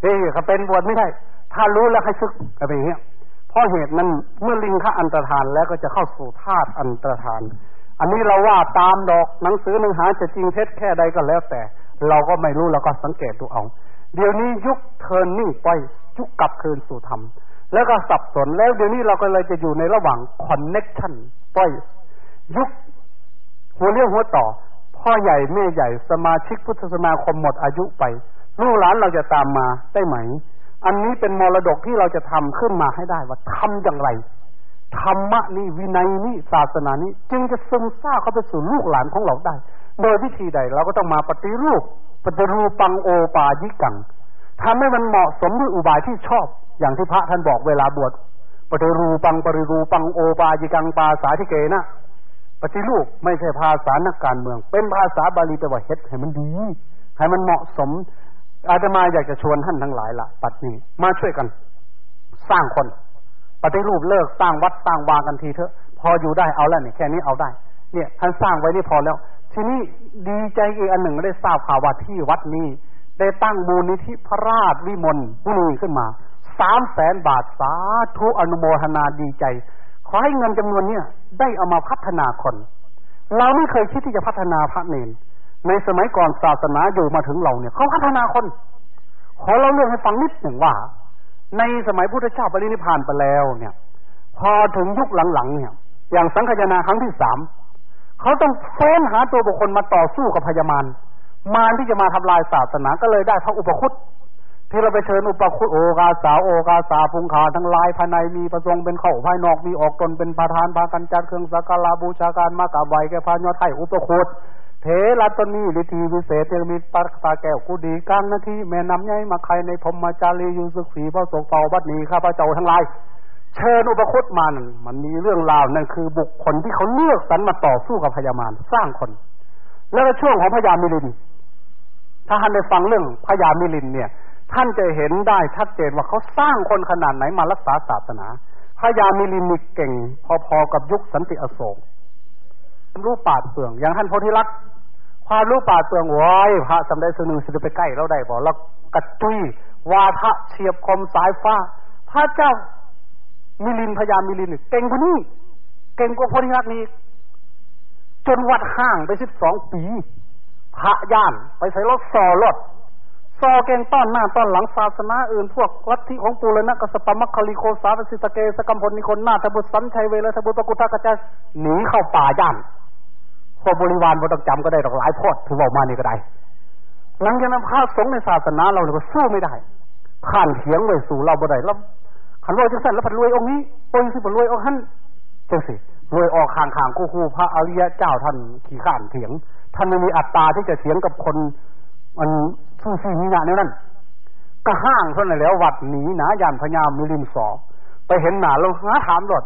Speaker 2: เฮ้ยเขาเป็นบวชไม่ได้ ถ้ารู้แล้วให้ซึกอะไรอย่างเงี้ยเพราะเหตุนั้นเมื่อลิงข้าอันตรธานแล้วก็จะเข้าสู่ธาตุอันตรธาน อันนี้เราว่าตามดอกหนังสือหนังหาจะจริงเท็จแค่ใดก็แล้วแต่ เราก็ไม่รู้เราก็สังเกตดูเอา เดี๋ยวนี้ยุคเทินนิ่งไปยุคกลับคืนสู่ธรรมแล้วก็สับสนแล้วเดี๋ยวนี้เราก็เลยจะอยู่ในระหว่างคอนเน็กชันไปยุคหัวเรียวหัวต่อ พ่อใหญ่แม่ใหญ่สมาชิกพุทธสมาคมหมดอายุไปลูกหลานเราจะตามมาได้ไหม อันนี้เป็นมรดกที่เราจะทำขึ้นมาให้ได้ว่าทำอย่างไรธรรมะนี้วินัยนี้ศาสนานี้ จึงจะซึมซาบเข้าไปสู่ลูกหลานของเราได้ โดยวิธีใดเราก็ต้องมาปฏิรูปปฏิรูปังโอปายิกังทำให้มันเหมาะสมด้วยอุบายที่ชอบ อย่างที่พระท่านบอกเวลาบวชปฏิรูปังปฏิรูปังโอปายิกังปาสาธิเกนะ ปฏิรูปไม่ใช่ภาษานักการเมือง เป็นภาษาบาลีแต่ว่าเฮ็ดให้มันดี ให้มันเหมาะสม อาตมาอยากจะชวนท่านทั้งหลายละปัดนี้มาช่วยกัน สร้างคน ปฏิรูปเลิกสร้างวัดสร้างวากันทีเถอะ พออยู่ได้เอาแล้วเนี่ยแค่นี้เอาได้ เนี่ยท่านสร้างไว้นี่พอแล้ว ทีนี้ดีใจอีกอันหนึ่งได้ทราบข่าวว่าที่วัดนี้ได้ตั้งมูลนิธิพระราชวิมลมุนีขึ้นมาสามแสนบาทสาธุอนุโมทนาดีใจ ขอให้เงินจำนวนเนี้ยได้เอามาพัฒนาคน เราไม่เคยคิดที่จะพัฒนาพระเนนในสมัยก่อนศาสนาอยู่มาถึงเราเนี่ยเขาพัฒนาคน ขอเราเรื่องให้ฟังนิดหนึ่งว่า ในสมัยพุทธเจ้าปรินิพานไปแล้วเนี่ย พอถึงยุคหลังๆเนี่ย อย่างสังฆยนาครั้งที่สามเขาต้องเฟ้นหาตัวบุคคลมาต่อสู้กับพญามารมารที่จะมาทำลายศาสนาก็เลยได้พระอุปคุต ที่เราไปเชิญอุปคุตโอกาสาโอกาสาพุงขาทั้งลายภายในมีประสงเป็นเข้าภายนอกมีออกตนเป็นประธานพากันจัดเครื่องสักการะบูชาการมากราบไหวแก่พระยอดไทยอุปคุตเทรัตนีลิทีวิเศษยังมีปักตาแก้วกูดีกลางนาทีแม่นำใหญ่มาใครในพรมมาจารียูสุขีพระสงฆ์เฝ้าบัดนี้ข้าพระเจ้าทั้งหลายเชิญอุปคุตมันมันมีเรื่องราวนั่นคือบุคคลที่เขาเลือกสรรมาต่อสู้กับพญามารสร้างคน แล้วก็ช่วงของพญามิลิน ถ้าท่านได้ฟังเรื่องพญามิลินเนี่ย ท่านจะเห็นได้ชัดเจนว่าเขาสร้างคนขนาดไหนมารักษาศาสนาพญามิลินนี่เก่ง พอๆกับยุคสันติอโศกรู้ปาดเปลือง อย่างท่านโพธิลักษณ์ความรู้ป่าเตืองไว้พระสำได้สนึงสิไปใกล้เราได้บอกแล้วกระตุยวาทะเฉียบคมสายฟ้า พระเจ้ามิลินพญามิลินเก่งกว่านี้เก่งกว่าพนิรักนี้จนวัดห่างไปสิบสองปี พระย่าน ไปใส่รถซอรถ ซอเกงต้อนหน้าต้อนหลังศาสนาอื่นพวกลัทธิของปูรณะกสปมัคคลิโคสาสิสเกสกัมพลนิคนนาทบุตรสันชัยเวลทบุตรกุทากระจายหนีเข้าป่าย่านพอบริวารบ่ต้องจำก็ได้ดอกหลายพอดถือว่ามานี่ก็ได้ หลังจากนั้นพระสงฆ์ในศาสนาเราเนี่ยก็สู้ไม่ได้ข้านเถียงไว้สู่เราบ่ได้แล้วขันว่าจังสั่นแล้วผัดรวยองค์นี้ปนสิผัดรวยองค์ท่านจังสิรวยออกข้างๆคู่คู่พระอริยะเจ้าท่านขี่ข้านเถียง ท่านไม่มีอัตตาที่จะเถียงกับคนมัน ผู้ที่มีงานนั้นก็ห้างเท่านั้นแล้ววัดหนีหนายานพญามิลิมสอไปเห็นหนาเราหาถามรถ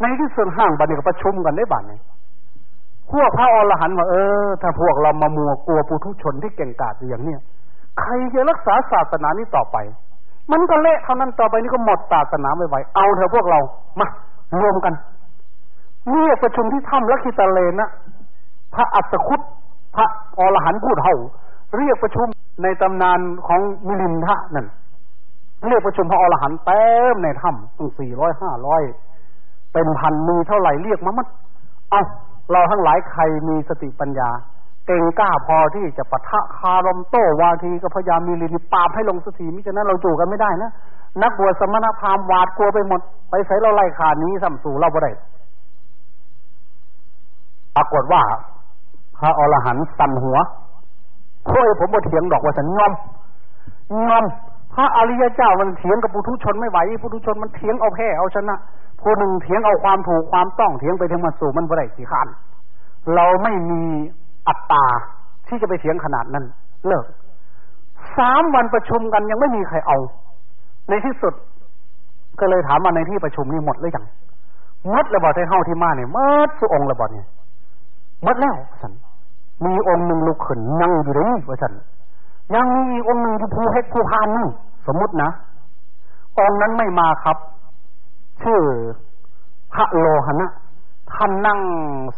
Speaker 2: ในที่ส่วนห้างบัดนี้ก็ประชุมกันได้บัดนี้พวกพระอรหันต์ว่าเออ ถ้าพวกเรามามัวกลัวปุถุชนที่เก่งกาจอย่างเนี้ยใครจะรักษาศาสนานี้ต่อไป มันก็เละเท่านั้นต่อไปนี่ก็หมดศาสนาไม่ไหวเอาเถอะพวกเรามารวมกันเรียกประชุมที่ถ้ำลักขิตาเลนะพระอัศคุตพระอรหันต์พูดเท่า เรียกประชุมในตำนานของมิลินทะนั่นเรียกประชุมพระอรหันต์เต็มในถ้ำตั้งสี่ร้อยห้าร้อยเป็นพันมีเท่าไหร่เรียกมามัดเอาเราทั้งหลายใครมีสติปัญญา เก่งกล้าพอที่จะปะทะคารมโต้วาทีก็พยายามมีลินปาบให้ลงสถีมิฉะนั้นเราจูกันไม่ได้นะนักบวชสมณพราหมณ์หวาดกลัวไปหมด ไปใส่เราไล่ขานี้สัมสู่เราบ่ได้ปรากฏว่าพระอรหันต์สั่นหัว ค่อยผมบ่เถียงดอกว่าฉันงอมงอมพระอริยเจ้ามันเถียงกับปุถุชนไม่ไหวปุถุชนมันเถียงเอาแพ้เอาชนะผู้หนึ่งเถียงเอาความถูกความต้องเถียงไปถึงมาสู่มันบ่ได้สีขานเราไม่มีอัตตาที่จะไปเถียงขนาดนั้น เลิกสามวันประชุมกันยังไม่มีใครเอา ในที่สุด ก็เลยถามมาในที่ประชุมนี่หมดเลยยังมดระบอดให้เข้าที่มาเนี่ยมดสุองระบอดเนี่ยมดแล้วสัน มีองค์หนึ่งลุกขึ้นยังอยู่เลยว่าสันยังมีองค์หนึ่งที่ผู้ให้ผู้พานนี่สมมุตินะองค์นั้นไม่มาครับ ชื่อพระโลหณะท่านนั่ง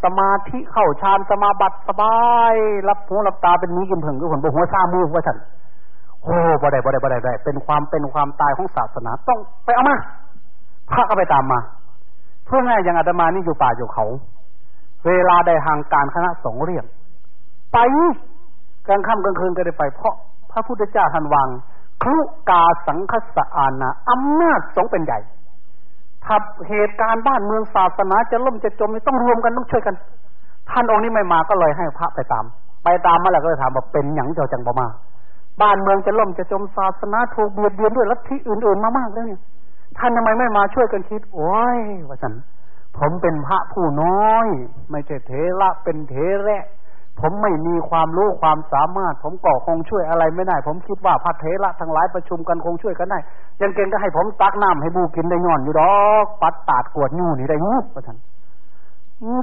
Speaker 2: สมาธิเข้าฌานสมาบัติสบายรับหูรับตาเป็นนี้กินผึ่งก็ผลบหัวซามือว่าฉันโอ้บ่ได้บ่ได้บ่ได้ได้เป็นความเป็นความตายของศาสนาต้องไปเอามาพระก็ไปตามมาเพื่อง่ายอย่างอาตมานี่อยู่ป่าอยู่เขา เวลาได้ทางการคณะสงฆ์เรียก ไปกลางค่ำกลางคืนก็ได้ไป เพราะพระพุทธเจ้าท่านวางคลุกาสังคสอานาอำนาจสงเป็นใหญ่ถ้าเหตุการณ์บ้านเมืองศาสนาจะล่มจะจมต้องรวมกันต้องช่วยกัน ท่านองค์นี้ไม่มาก็เลยให้พระไปตาม ไปตามมาแล้วก็เลยถามว่าเป็นหยังเจ้าจังบ่มา บ้านเมืองจะล่มจะจมศาสนาถูกเบียดเบียนด้วยลัทธิอื่นๆมามากแล้วเนี่ยท่านทำไมไม่มาช่วยกันคิด โอ้ยว่าสันผมเป็นพระผู้น้อย ไม่ใช่เทระเป็นเทระ ผมไม่มีความรู้ความสามารถ ผมก็คงช่วยอะไรไม่ได้ ผมคิดว่าพระเทระทั้งหลายประชุมกันคงช่วยกันได้ยังเก่งก็ให้ผมตักน้ำให้บูกินได้ย่อนอยู่ดอกปัดตาดกวดยู่นี่ได้งูว่าน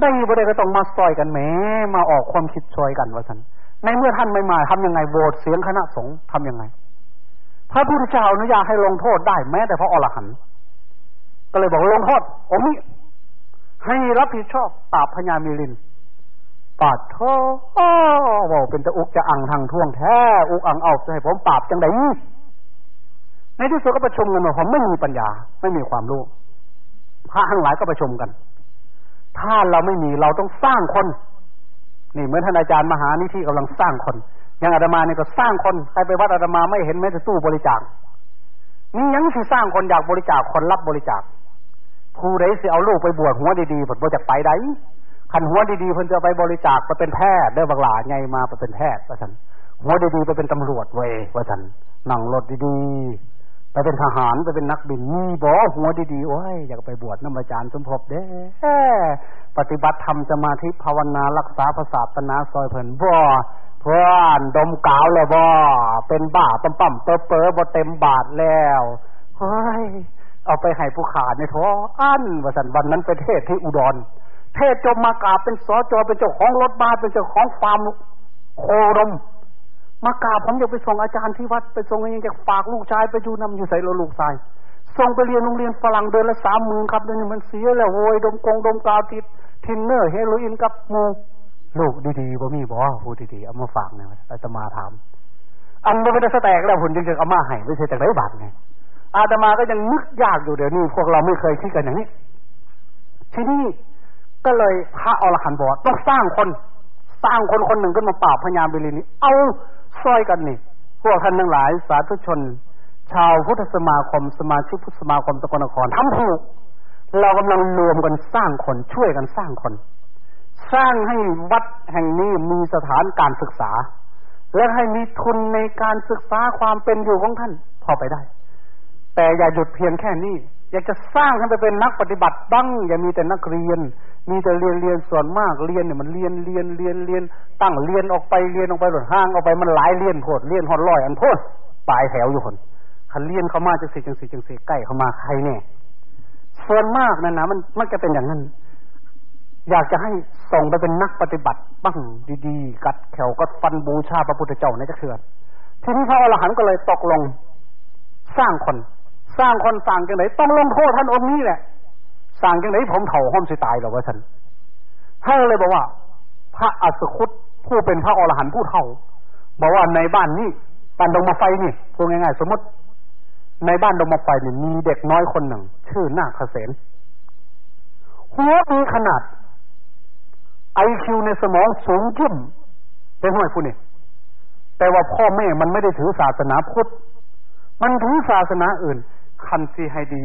Speaker 2: ได้บ่ได้ก็ต้องมาซอยกันแหมมาออกความคิดซอยกันว่านในเมื่อท่านไม่มาทำยังไงโหวตเสียงคณะสงฆ์ทำยังไง พระพุทธเจ้าอนุญาตให้ลงโทษได้แม้แต่พระอรหันต์ก็เลยบอกลงโทษองค์นี้ให้รับผิดชอบปราบพญามิลิน ปาดเท่บอกเป็นตะอุกจะอังทางท่วงแท้อุกอังเอาจะให้ผมปราบจังไดในที่สุดก็ประชุมกันว่าผมไม่มีปัญญา ไม่มีความรู้พระทั้งหลายก็ประชุมกัน ถ้าเราไม่มีเราต้องสร้างคน นี่เหมือนท่านอาจารย์มหานิธิกำลังสร้างคนอย่างอาตมาเนี่ยก็สร้างคนใครไปวัดอาตมาไม่เห็นแม้แต่ตู้บริจาคนี่ยังสิสร้างคนอยากบริจาคคนรับบริจาคผู้ใดสิเอาลูกไปบวชหัวดีๆผลบ่จะไปได้ ขันหัวดีๆเพิ่นจะไปบริจาคไปเป็นแพทย์เด้อบักหลาไงมาไปเป็นแพทย์ว่าฉันหัวดีๆไปเป็นตำรวจเว้ยว่าฉันนั่งรถดีๆไปเป็นทหารไปเป็นนักบินมีบ่หัวดีๆโอ้ยอยากไปบวชน้ำอาจารย์สมภพเด้ปฏิบัติธรรมสมาธิภาวนารักษาภาษาตนาซอยเพิ่นบ่เพื่อนดมกาวเลยบ่เป็นบ้าปั๊มปั๊มเปอเปอบ่เต็มบาทแล้วเฮ้ยเอาไปให้ผู้ขาดในท้ออันว่าสันวันนั้นไปเทศที่อุดร เทศจบมากราบเป็นสอจอเป็นเจ้าของรถบ้านเป็นเจ้าของฟาร์มโครมมากราบผมอยากไปส่งอาจารย์ที่วัดไปส่งยังจะฝากลูกชายไปอยู่นำอยู่ใส่ลูกชายส่งไปเรียนโรงเรียนฝรั่งเดือนละสามหมื่นครับเดี๋ยวนี้มันเสียแล้วโวยดมกงดมกาวติดทินเนอร์เฮโรอีนกับมูลูกดีๆบ่มีบ่พูดดีๆเอามาฝากเนี่ยอาตมาถามอันบ่เป็นสแตกแล้วผลจึงจะเอามาให้ไม่ใช่จากไหนบาทไงอาตมาก็ยังนึกยากอยู่เดี๋ยวนี้พวกเราไม่เคยคิดกันอย่างนี้ที่นี่ ก็เลยพระอรหันต์บอกต้องสร้างคน สร้างคนคนหนึ่งขึ้นมาปราบพญาบิลินี้ เอาซอยกันนี่พวกท่านทั้งหลายสาธุชน ชาวพุทธสมาคมสมาชิกพุทธสมาคมสกลนครทำถูกเรากำลังรวมกันสร้างคนช่วยกันสร้างคน สร้างให้วัดแห่งนี้มีสถานการศึกษา และให้มีทุนในการศึกษาความเป็นอยู่ของท่านพอไปได้ แต่อย่าหยุดเพียงแค่นี้ อยากจะสร้างให้ไปเป็นนักปฏิบัติบ้าง อย่ามีแต่นักเรียน มีแต่เรียนเรียนส่วนมากเรียนเนี่ยมันเรียนเรียนเรียนเรียน ตั้งเรียนออกไปเรียนออกไปหลดห้างออกไปมันหลายเรียนโพดเรียนหอดลอยอันโพดปลายแถวอยู่คนคันเรียนเข้ามาจังสิจังสิจังสิใกล้เข้ามาใครแน่ส่วนมากนั่นนะมันมันจะเป็นอย่างนั้น อยากจะให้ส่งไปเป็นนักปฏิบัติบ้างดีๆ กัดแขวก็ฟันบูชาพระพุทธเจ้าในจะเขื่อนทีนี้พระอรหันต์ก็เลยตกลง สร้างคน สร้างคนสร้างจังไหนต้องลงโทษท่านองค์นี้แหละ สร้างจังไหนผมเถ่าห้อมสิตายหรอวะท่านท่านเลยบอกว่า พระอัสคุตผู้เป็นพระอรหันต์ผู้เท่าบอกว่าในบ้านนี้บ้านดงมาไฟนี่พูดง่ายๆสมมติ ในบ้านดงมาไฟนี่มีเด็กน้อยคนหนึ่ง ชื่อนาคเสนหัวมีขนาดไอคิวในสมองสูงขึ้นเป็นห้อยผู้นี่แต่ว่าพ่อแม่มันไม่ได้ถือศาสนาพุทธมันถือศาสนาอื่นคันซีให้ดี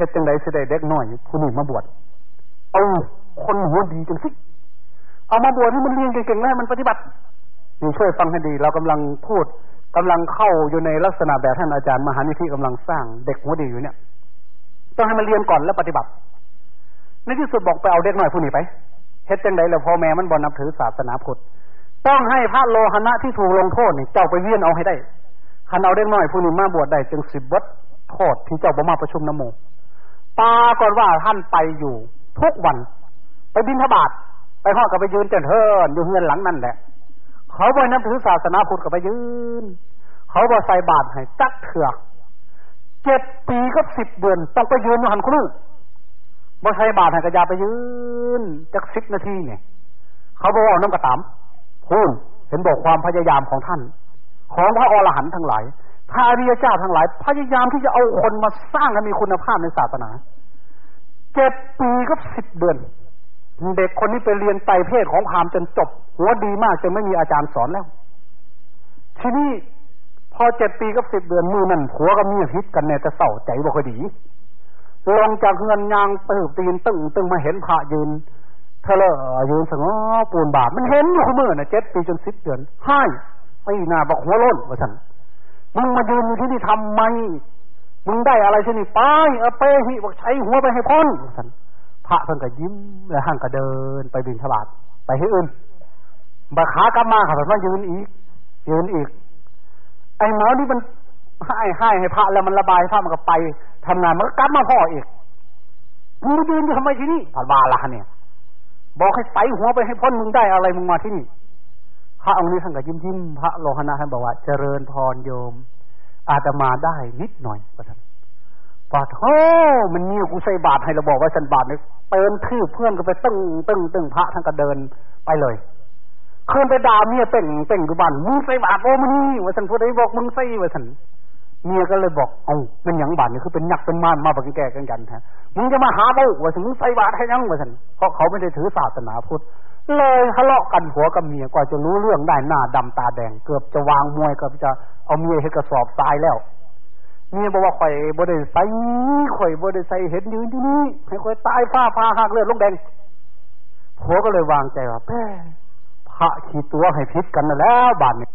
Speaker 2: เฮ็ดจังไดสิได้เด็กน้อยผู้นี่มาบวชเอาคนหัวดีจังสิเอามาบวชที่มันเรียนเก่งๆแล้วมันปฏิบัตินี่ช่วยฟังให้ดี เรากำลังพูดกำลังเข้าอยู่ในลักษณะแบบท่านอาจารย์มหานิธิกำลังสร้างเด็กหัวดีอยู่เนี่ย ต้องให้มันเรียนก่อนแล้วปฏิบัติ ในที่สุดบอกไปเอาเด็กหน้อยผู้นี้ไปเฮ็ดจังไดแล้วพ่อแม่มันบ่นับถือศาสนาพุทธต้องให้พระโลหณะที่ถูกลงโทษนี่เจ้าไปเวียนเอาให้ได้คันเอาเด็กหน้อยผู้นี้มาบวชได้จึงสิบวัดโทษที่เจ้าบ่มาประชุมน้ำโม ปาก่อนว่าท่านไปอยู่ ทุกวัน ไปบินทบาทไปห่อกับไปยืนเจนเฮินอยู่เฮือนหลังนั่นแหละ เขาบ่นับถือศาสนาพุทธกับไปยืน เขาบ่ใส่บาตรให้จักเถือกเจ็ดปีกับสิบเดือน ต้องไปยืนหันครูบ่ใช่บาทให้กระยาไปยืนจักสิบนาทีเนี่ย เขาบอกว่าน้ำกระตามพูนเห็นบอกความพยายามของท่าน ของพระอรหันต์ทั้งหลาย พระอริยเจ้าทั้งหลาย พยายามที่จะเอาคนมาสร้างให้มีคุณภาพในศาสนาเจ็ดปีก็สิบเดือน เด็กคนนี้ไปเรียนไตเพศของพามจนจบ หัวดีมากจนไม่มีอาจารย์สอนแล้ว ทีนี้พอเจ็ดปีกับสิบเดือนมือนั่นผัวก็มีฮิตกันเนี่ยจะเศร้าใจบ่คดีลงจากเงินยางตืบตีนตึงตึงมาเห็นพระยืนเธอเลยยืนสงบปูนบาทมันเห็นอยู่เมื่อน่ะเจ็ดปีจนสิบเดือนให้ไอ้หน้าบอกหัวล้นว่าฉัน มึงมายืนอยู่ที่นี่ทำไม มึงได้อะไรชนิดไปเอาเปหิบอกใช้หัวไปให้พ้นพระเพิ่นก็ยิ้มแล้วห่างก็เดินไปบินทบาทไปให้อื่นบัขากลับมาค่ะเพิ่นว่ายืนอีกยืนอีก ไอ้หมอนี่มันให้ให้ให้พระแล้วมันระบายพระมันก็ไปทำงานมันก็กลับมาพ่ออีกมึงยืนอยู่ทำไมที่นี่ผ่านบาละเนี่ย บอกให้ใส่หัวไปให้พ้นมึงได้อะไรมึงมาที่นี่ พระองค์นี้ท่านก็ยิ้มยิ้มพระโลหณะท่านบอกว่า เจริญพรโยม อาจจะมาได้นิดหน่อยประท่านปาโธมันเนี่ยกูใส่บาตรให้เราบอกว่าฉันบาตรเนี่ยเตินทื่อเพื่อนก็ไปตึ้งตึ้งตึ้งพระท่านก็เดินไปเลยคืนไปด่าเมียเต่งเต่งกูบ้านมึงใส่บาตรโอ้มึงนี่ว่าฉันพูดได้บอกมึงใส่ว่าฉันเมียก็เลยบอกเอ้าเป็นหยังบาตรนี่คือเป็นยักษ์เป็นมารมาบังแกกันกันแท้มึงจะมาหาเบ้าว่าฉันมึงใส่บาตรให้ยังว่าฉันเพราะเขาไม่ได้ถือศาสนาพุทธ เลยทะเลาะกันหัวกับเมียกว่าจะรู้เรื่องได้หน้าดำตาแดง เกือบจะวางมวยเกือบจะเอาเมียให้กระสอบตายแล้วเมียบอกว่าข่อยบ่ได้ใส่ข่อยบ่ได้ใส่เห็นยืนที่นี่ให้ข่อยตายฟ้าพาหักเลือดลงแดงผัวก็เลยวางใจว่าแพ้พระขี่ตัวให้พิษกันนั่นแล้วบาดนี้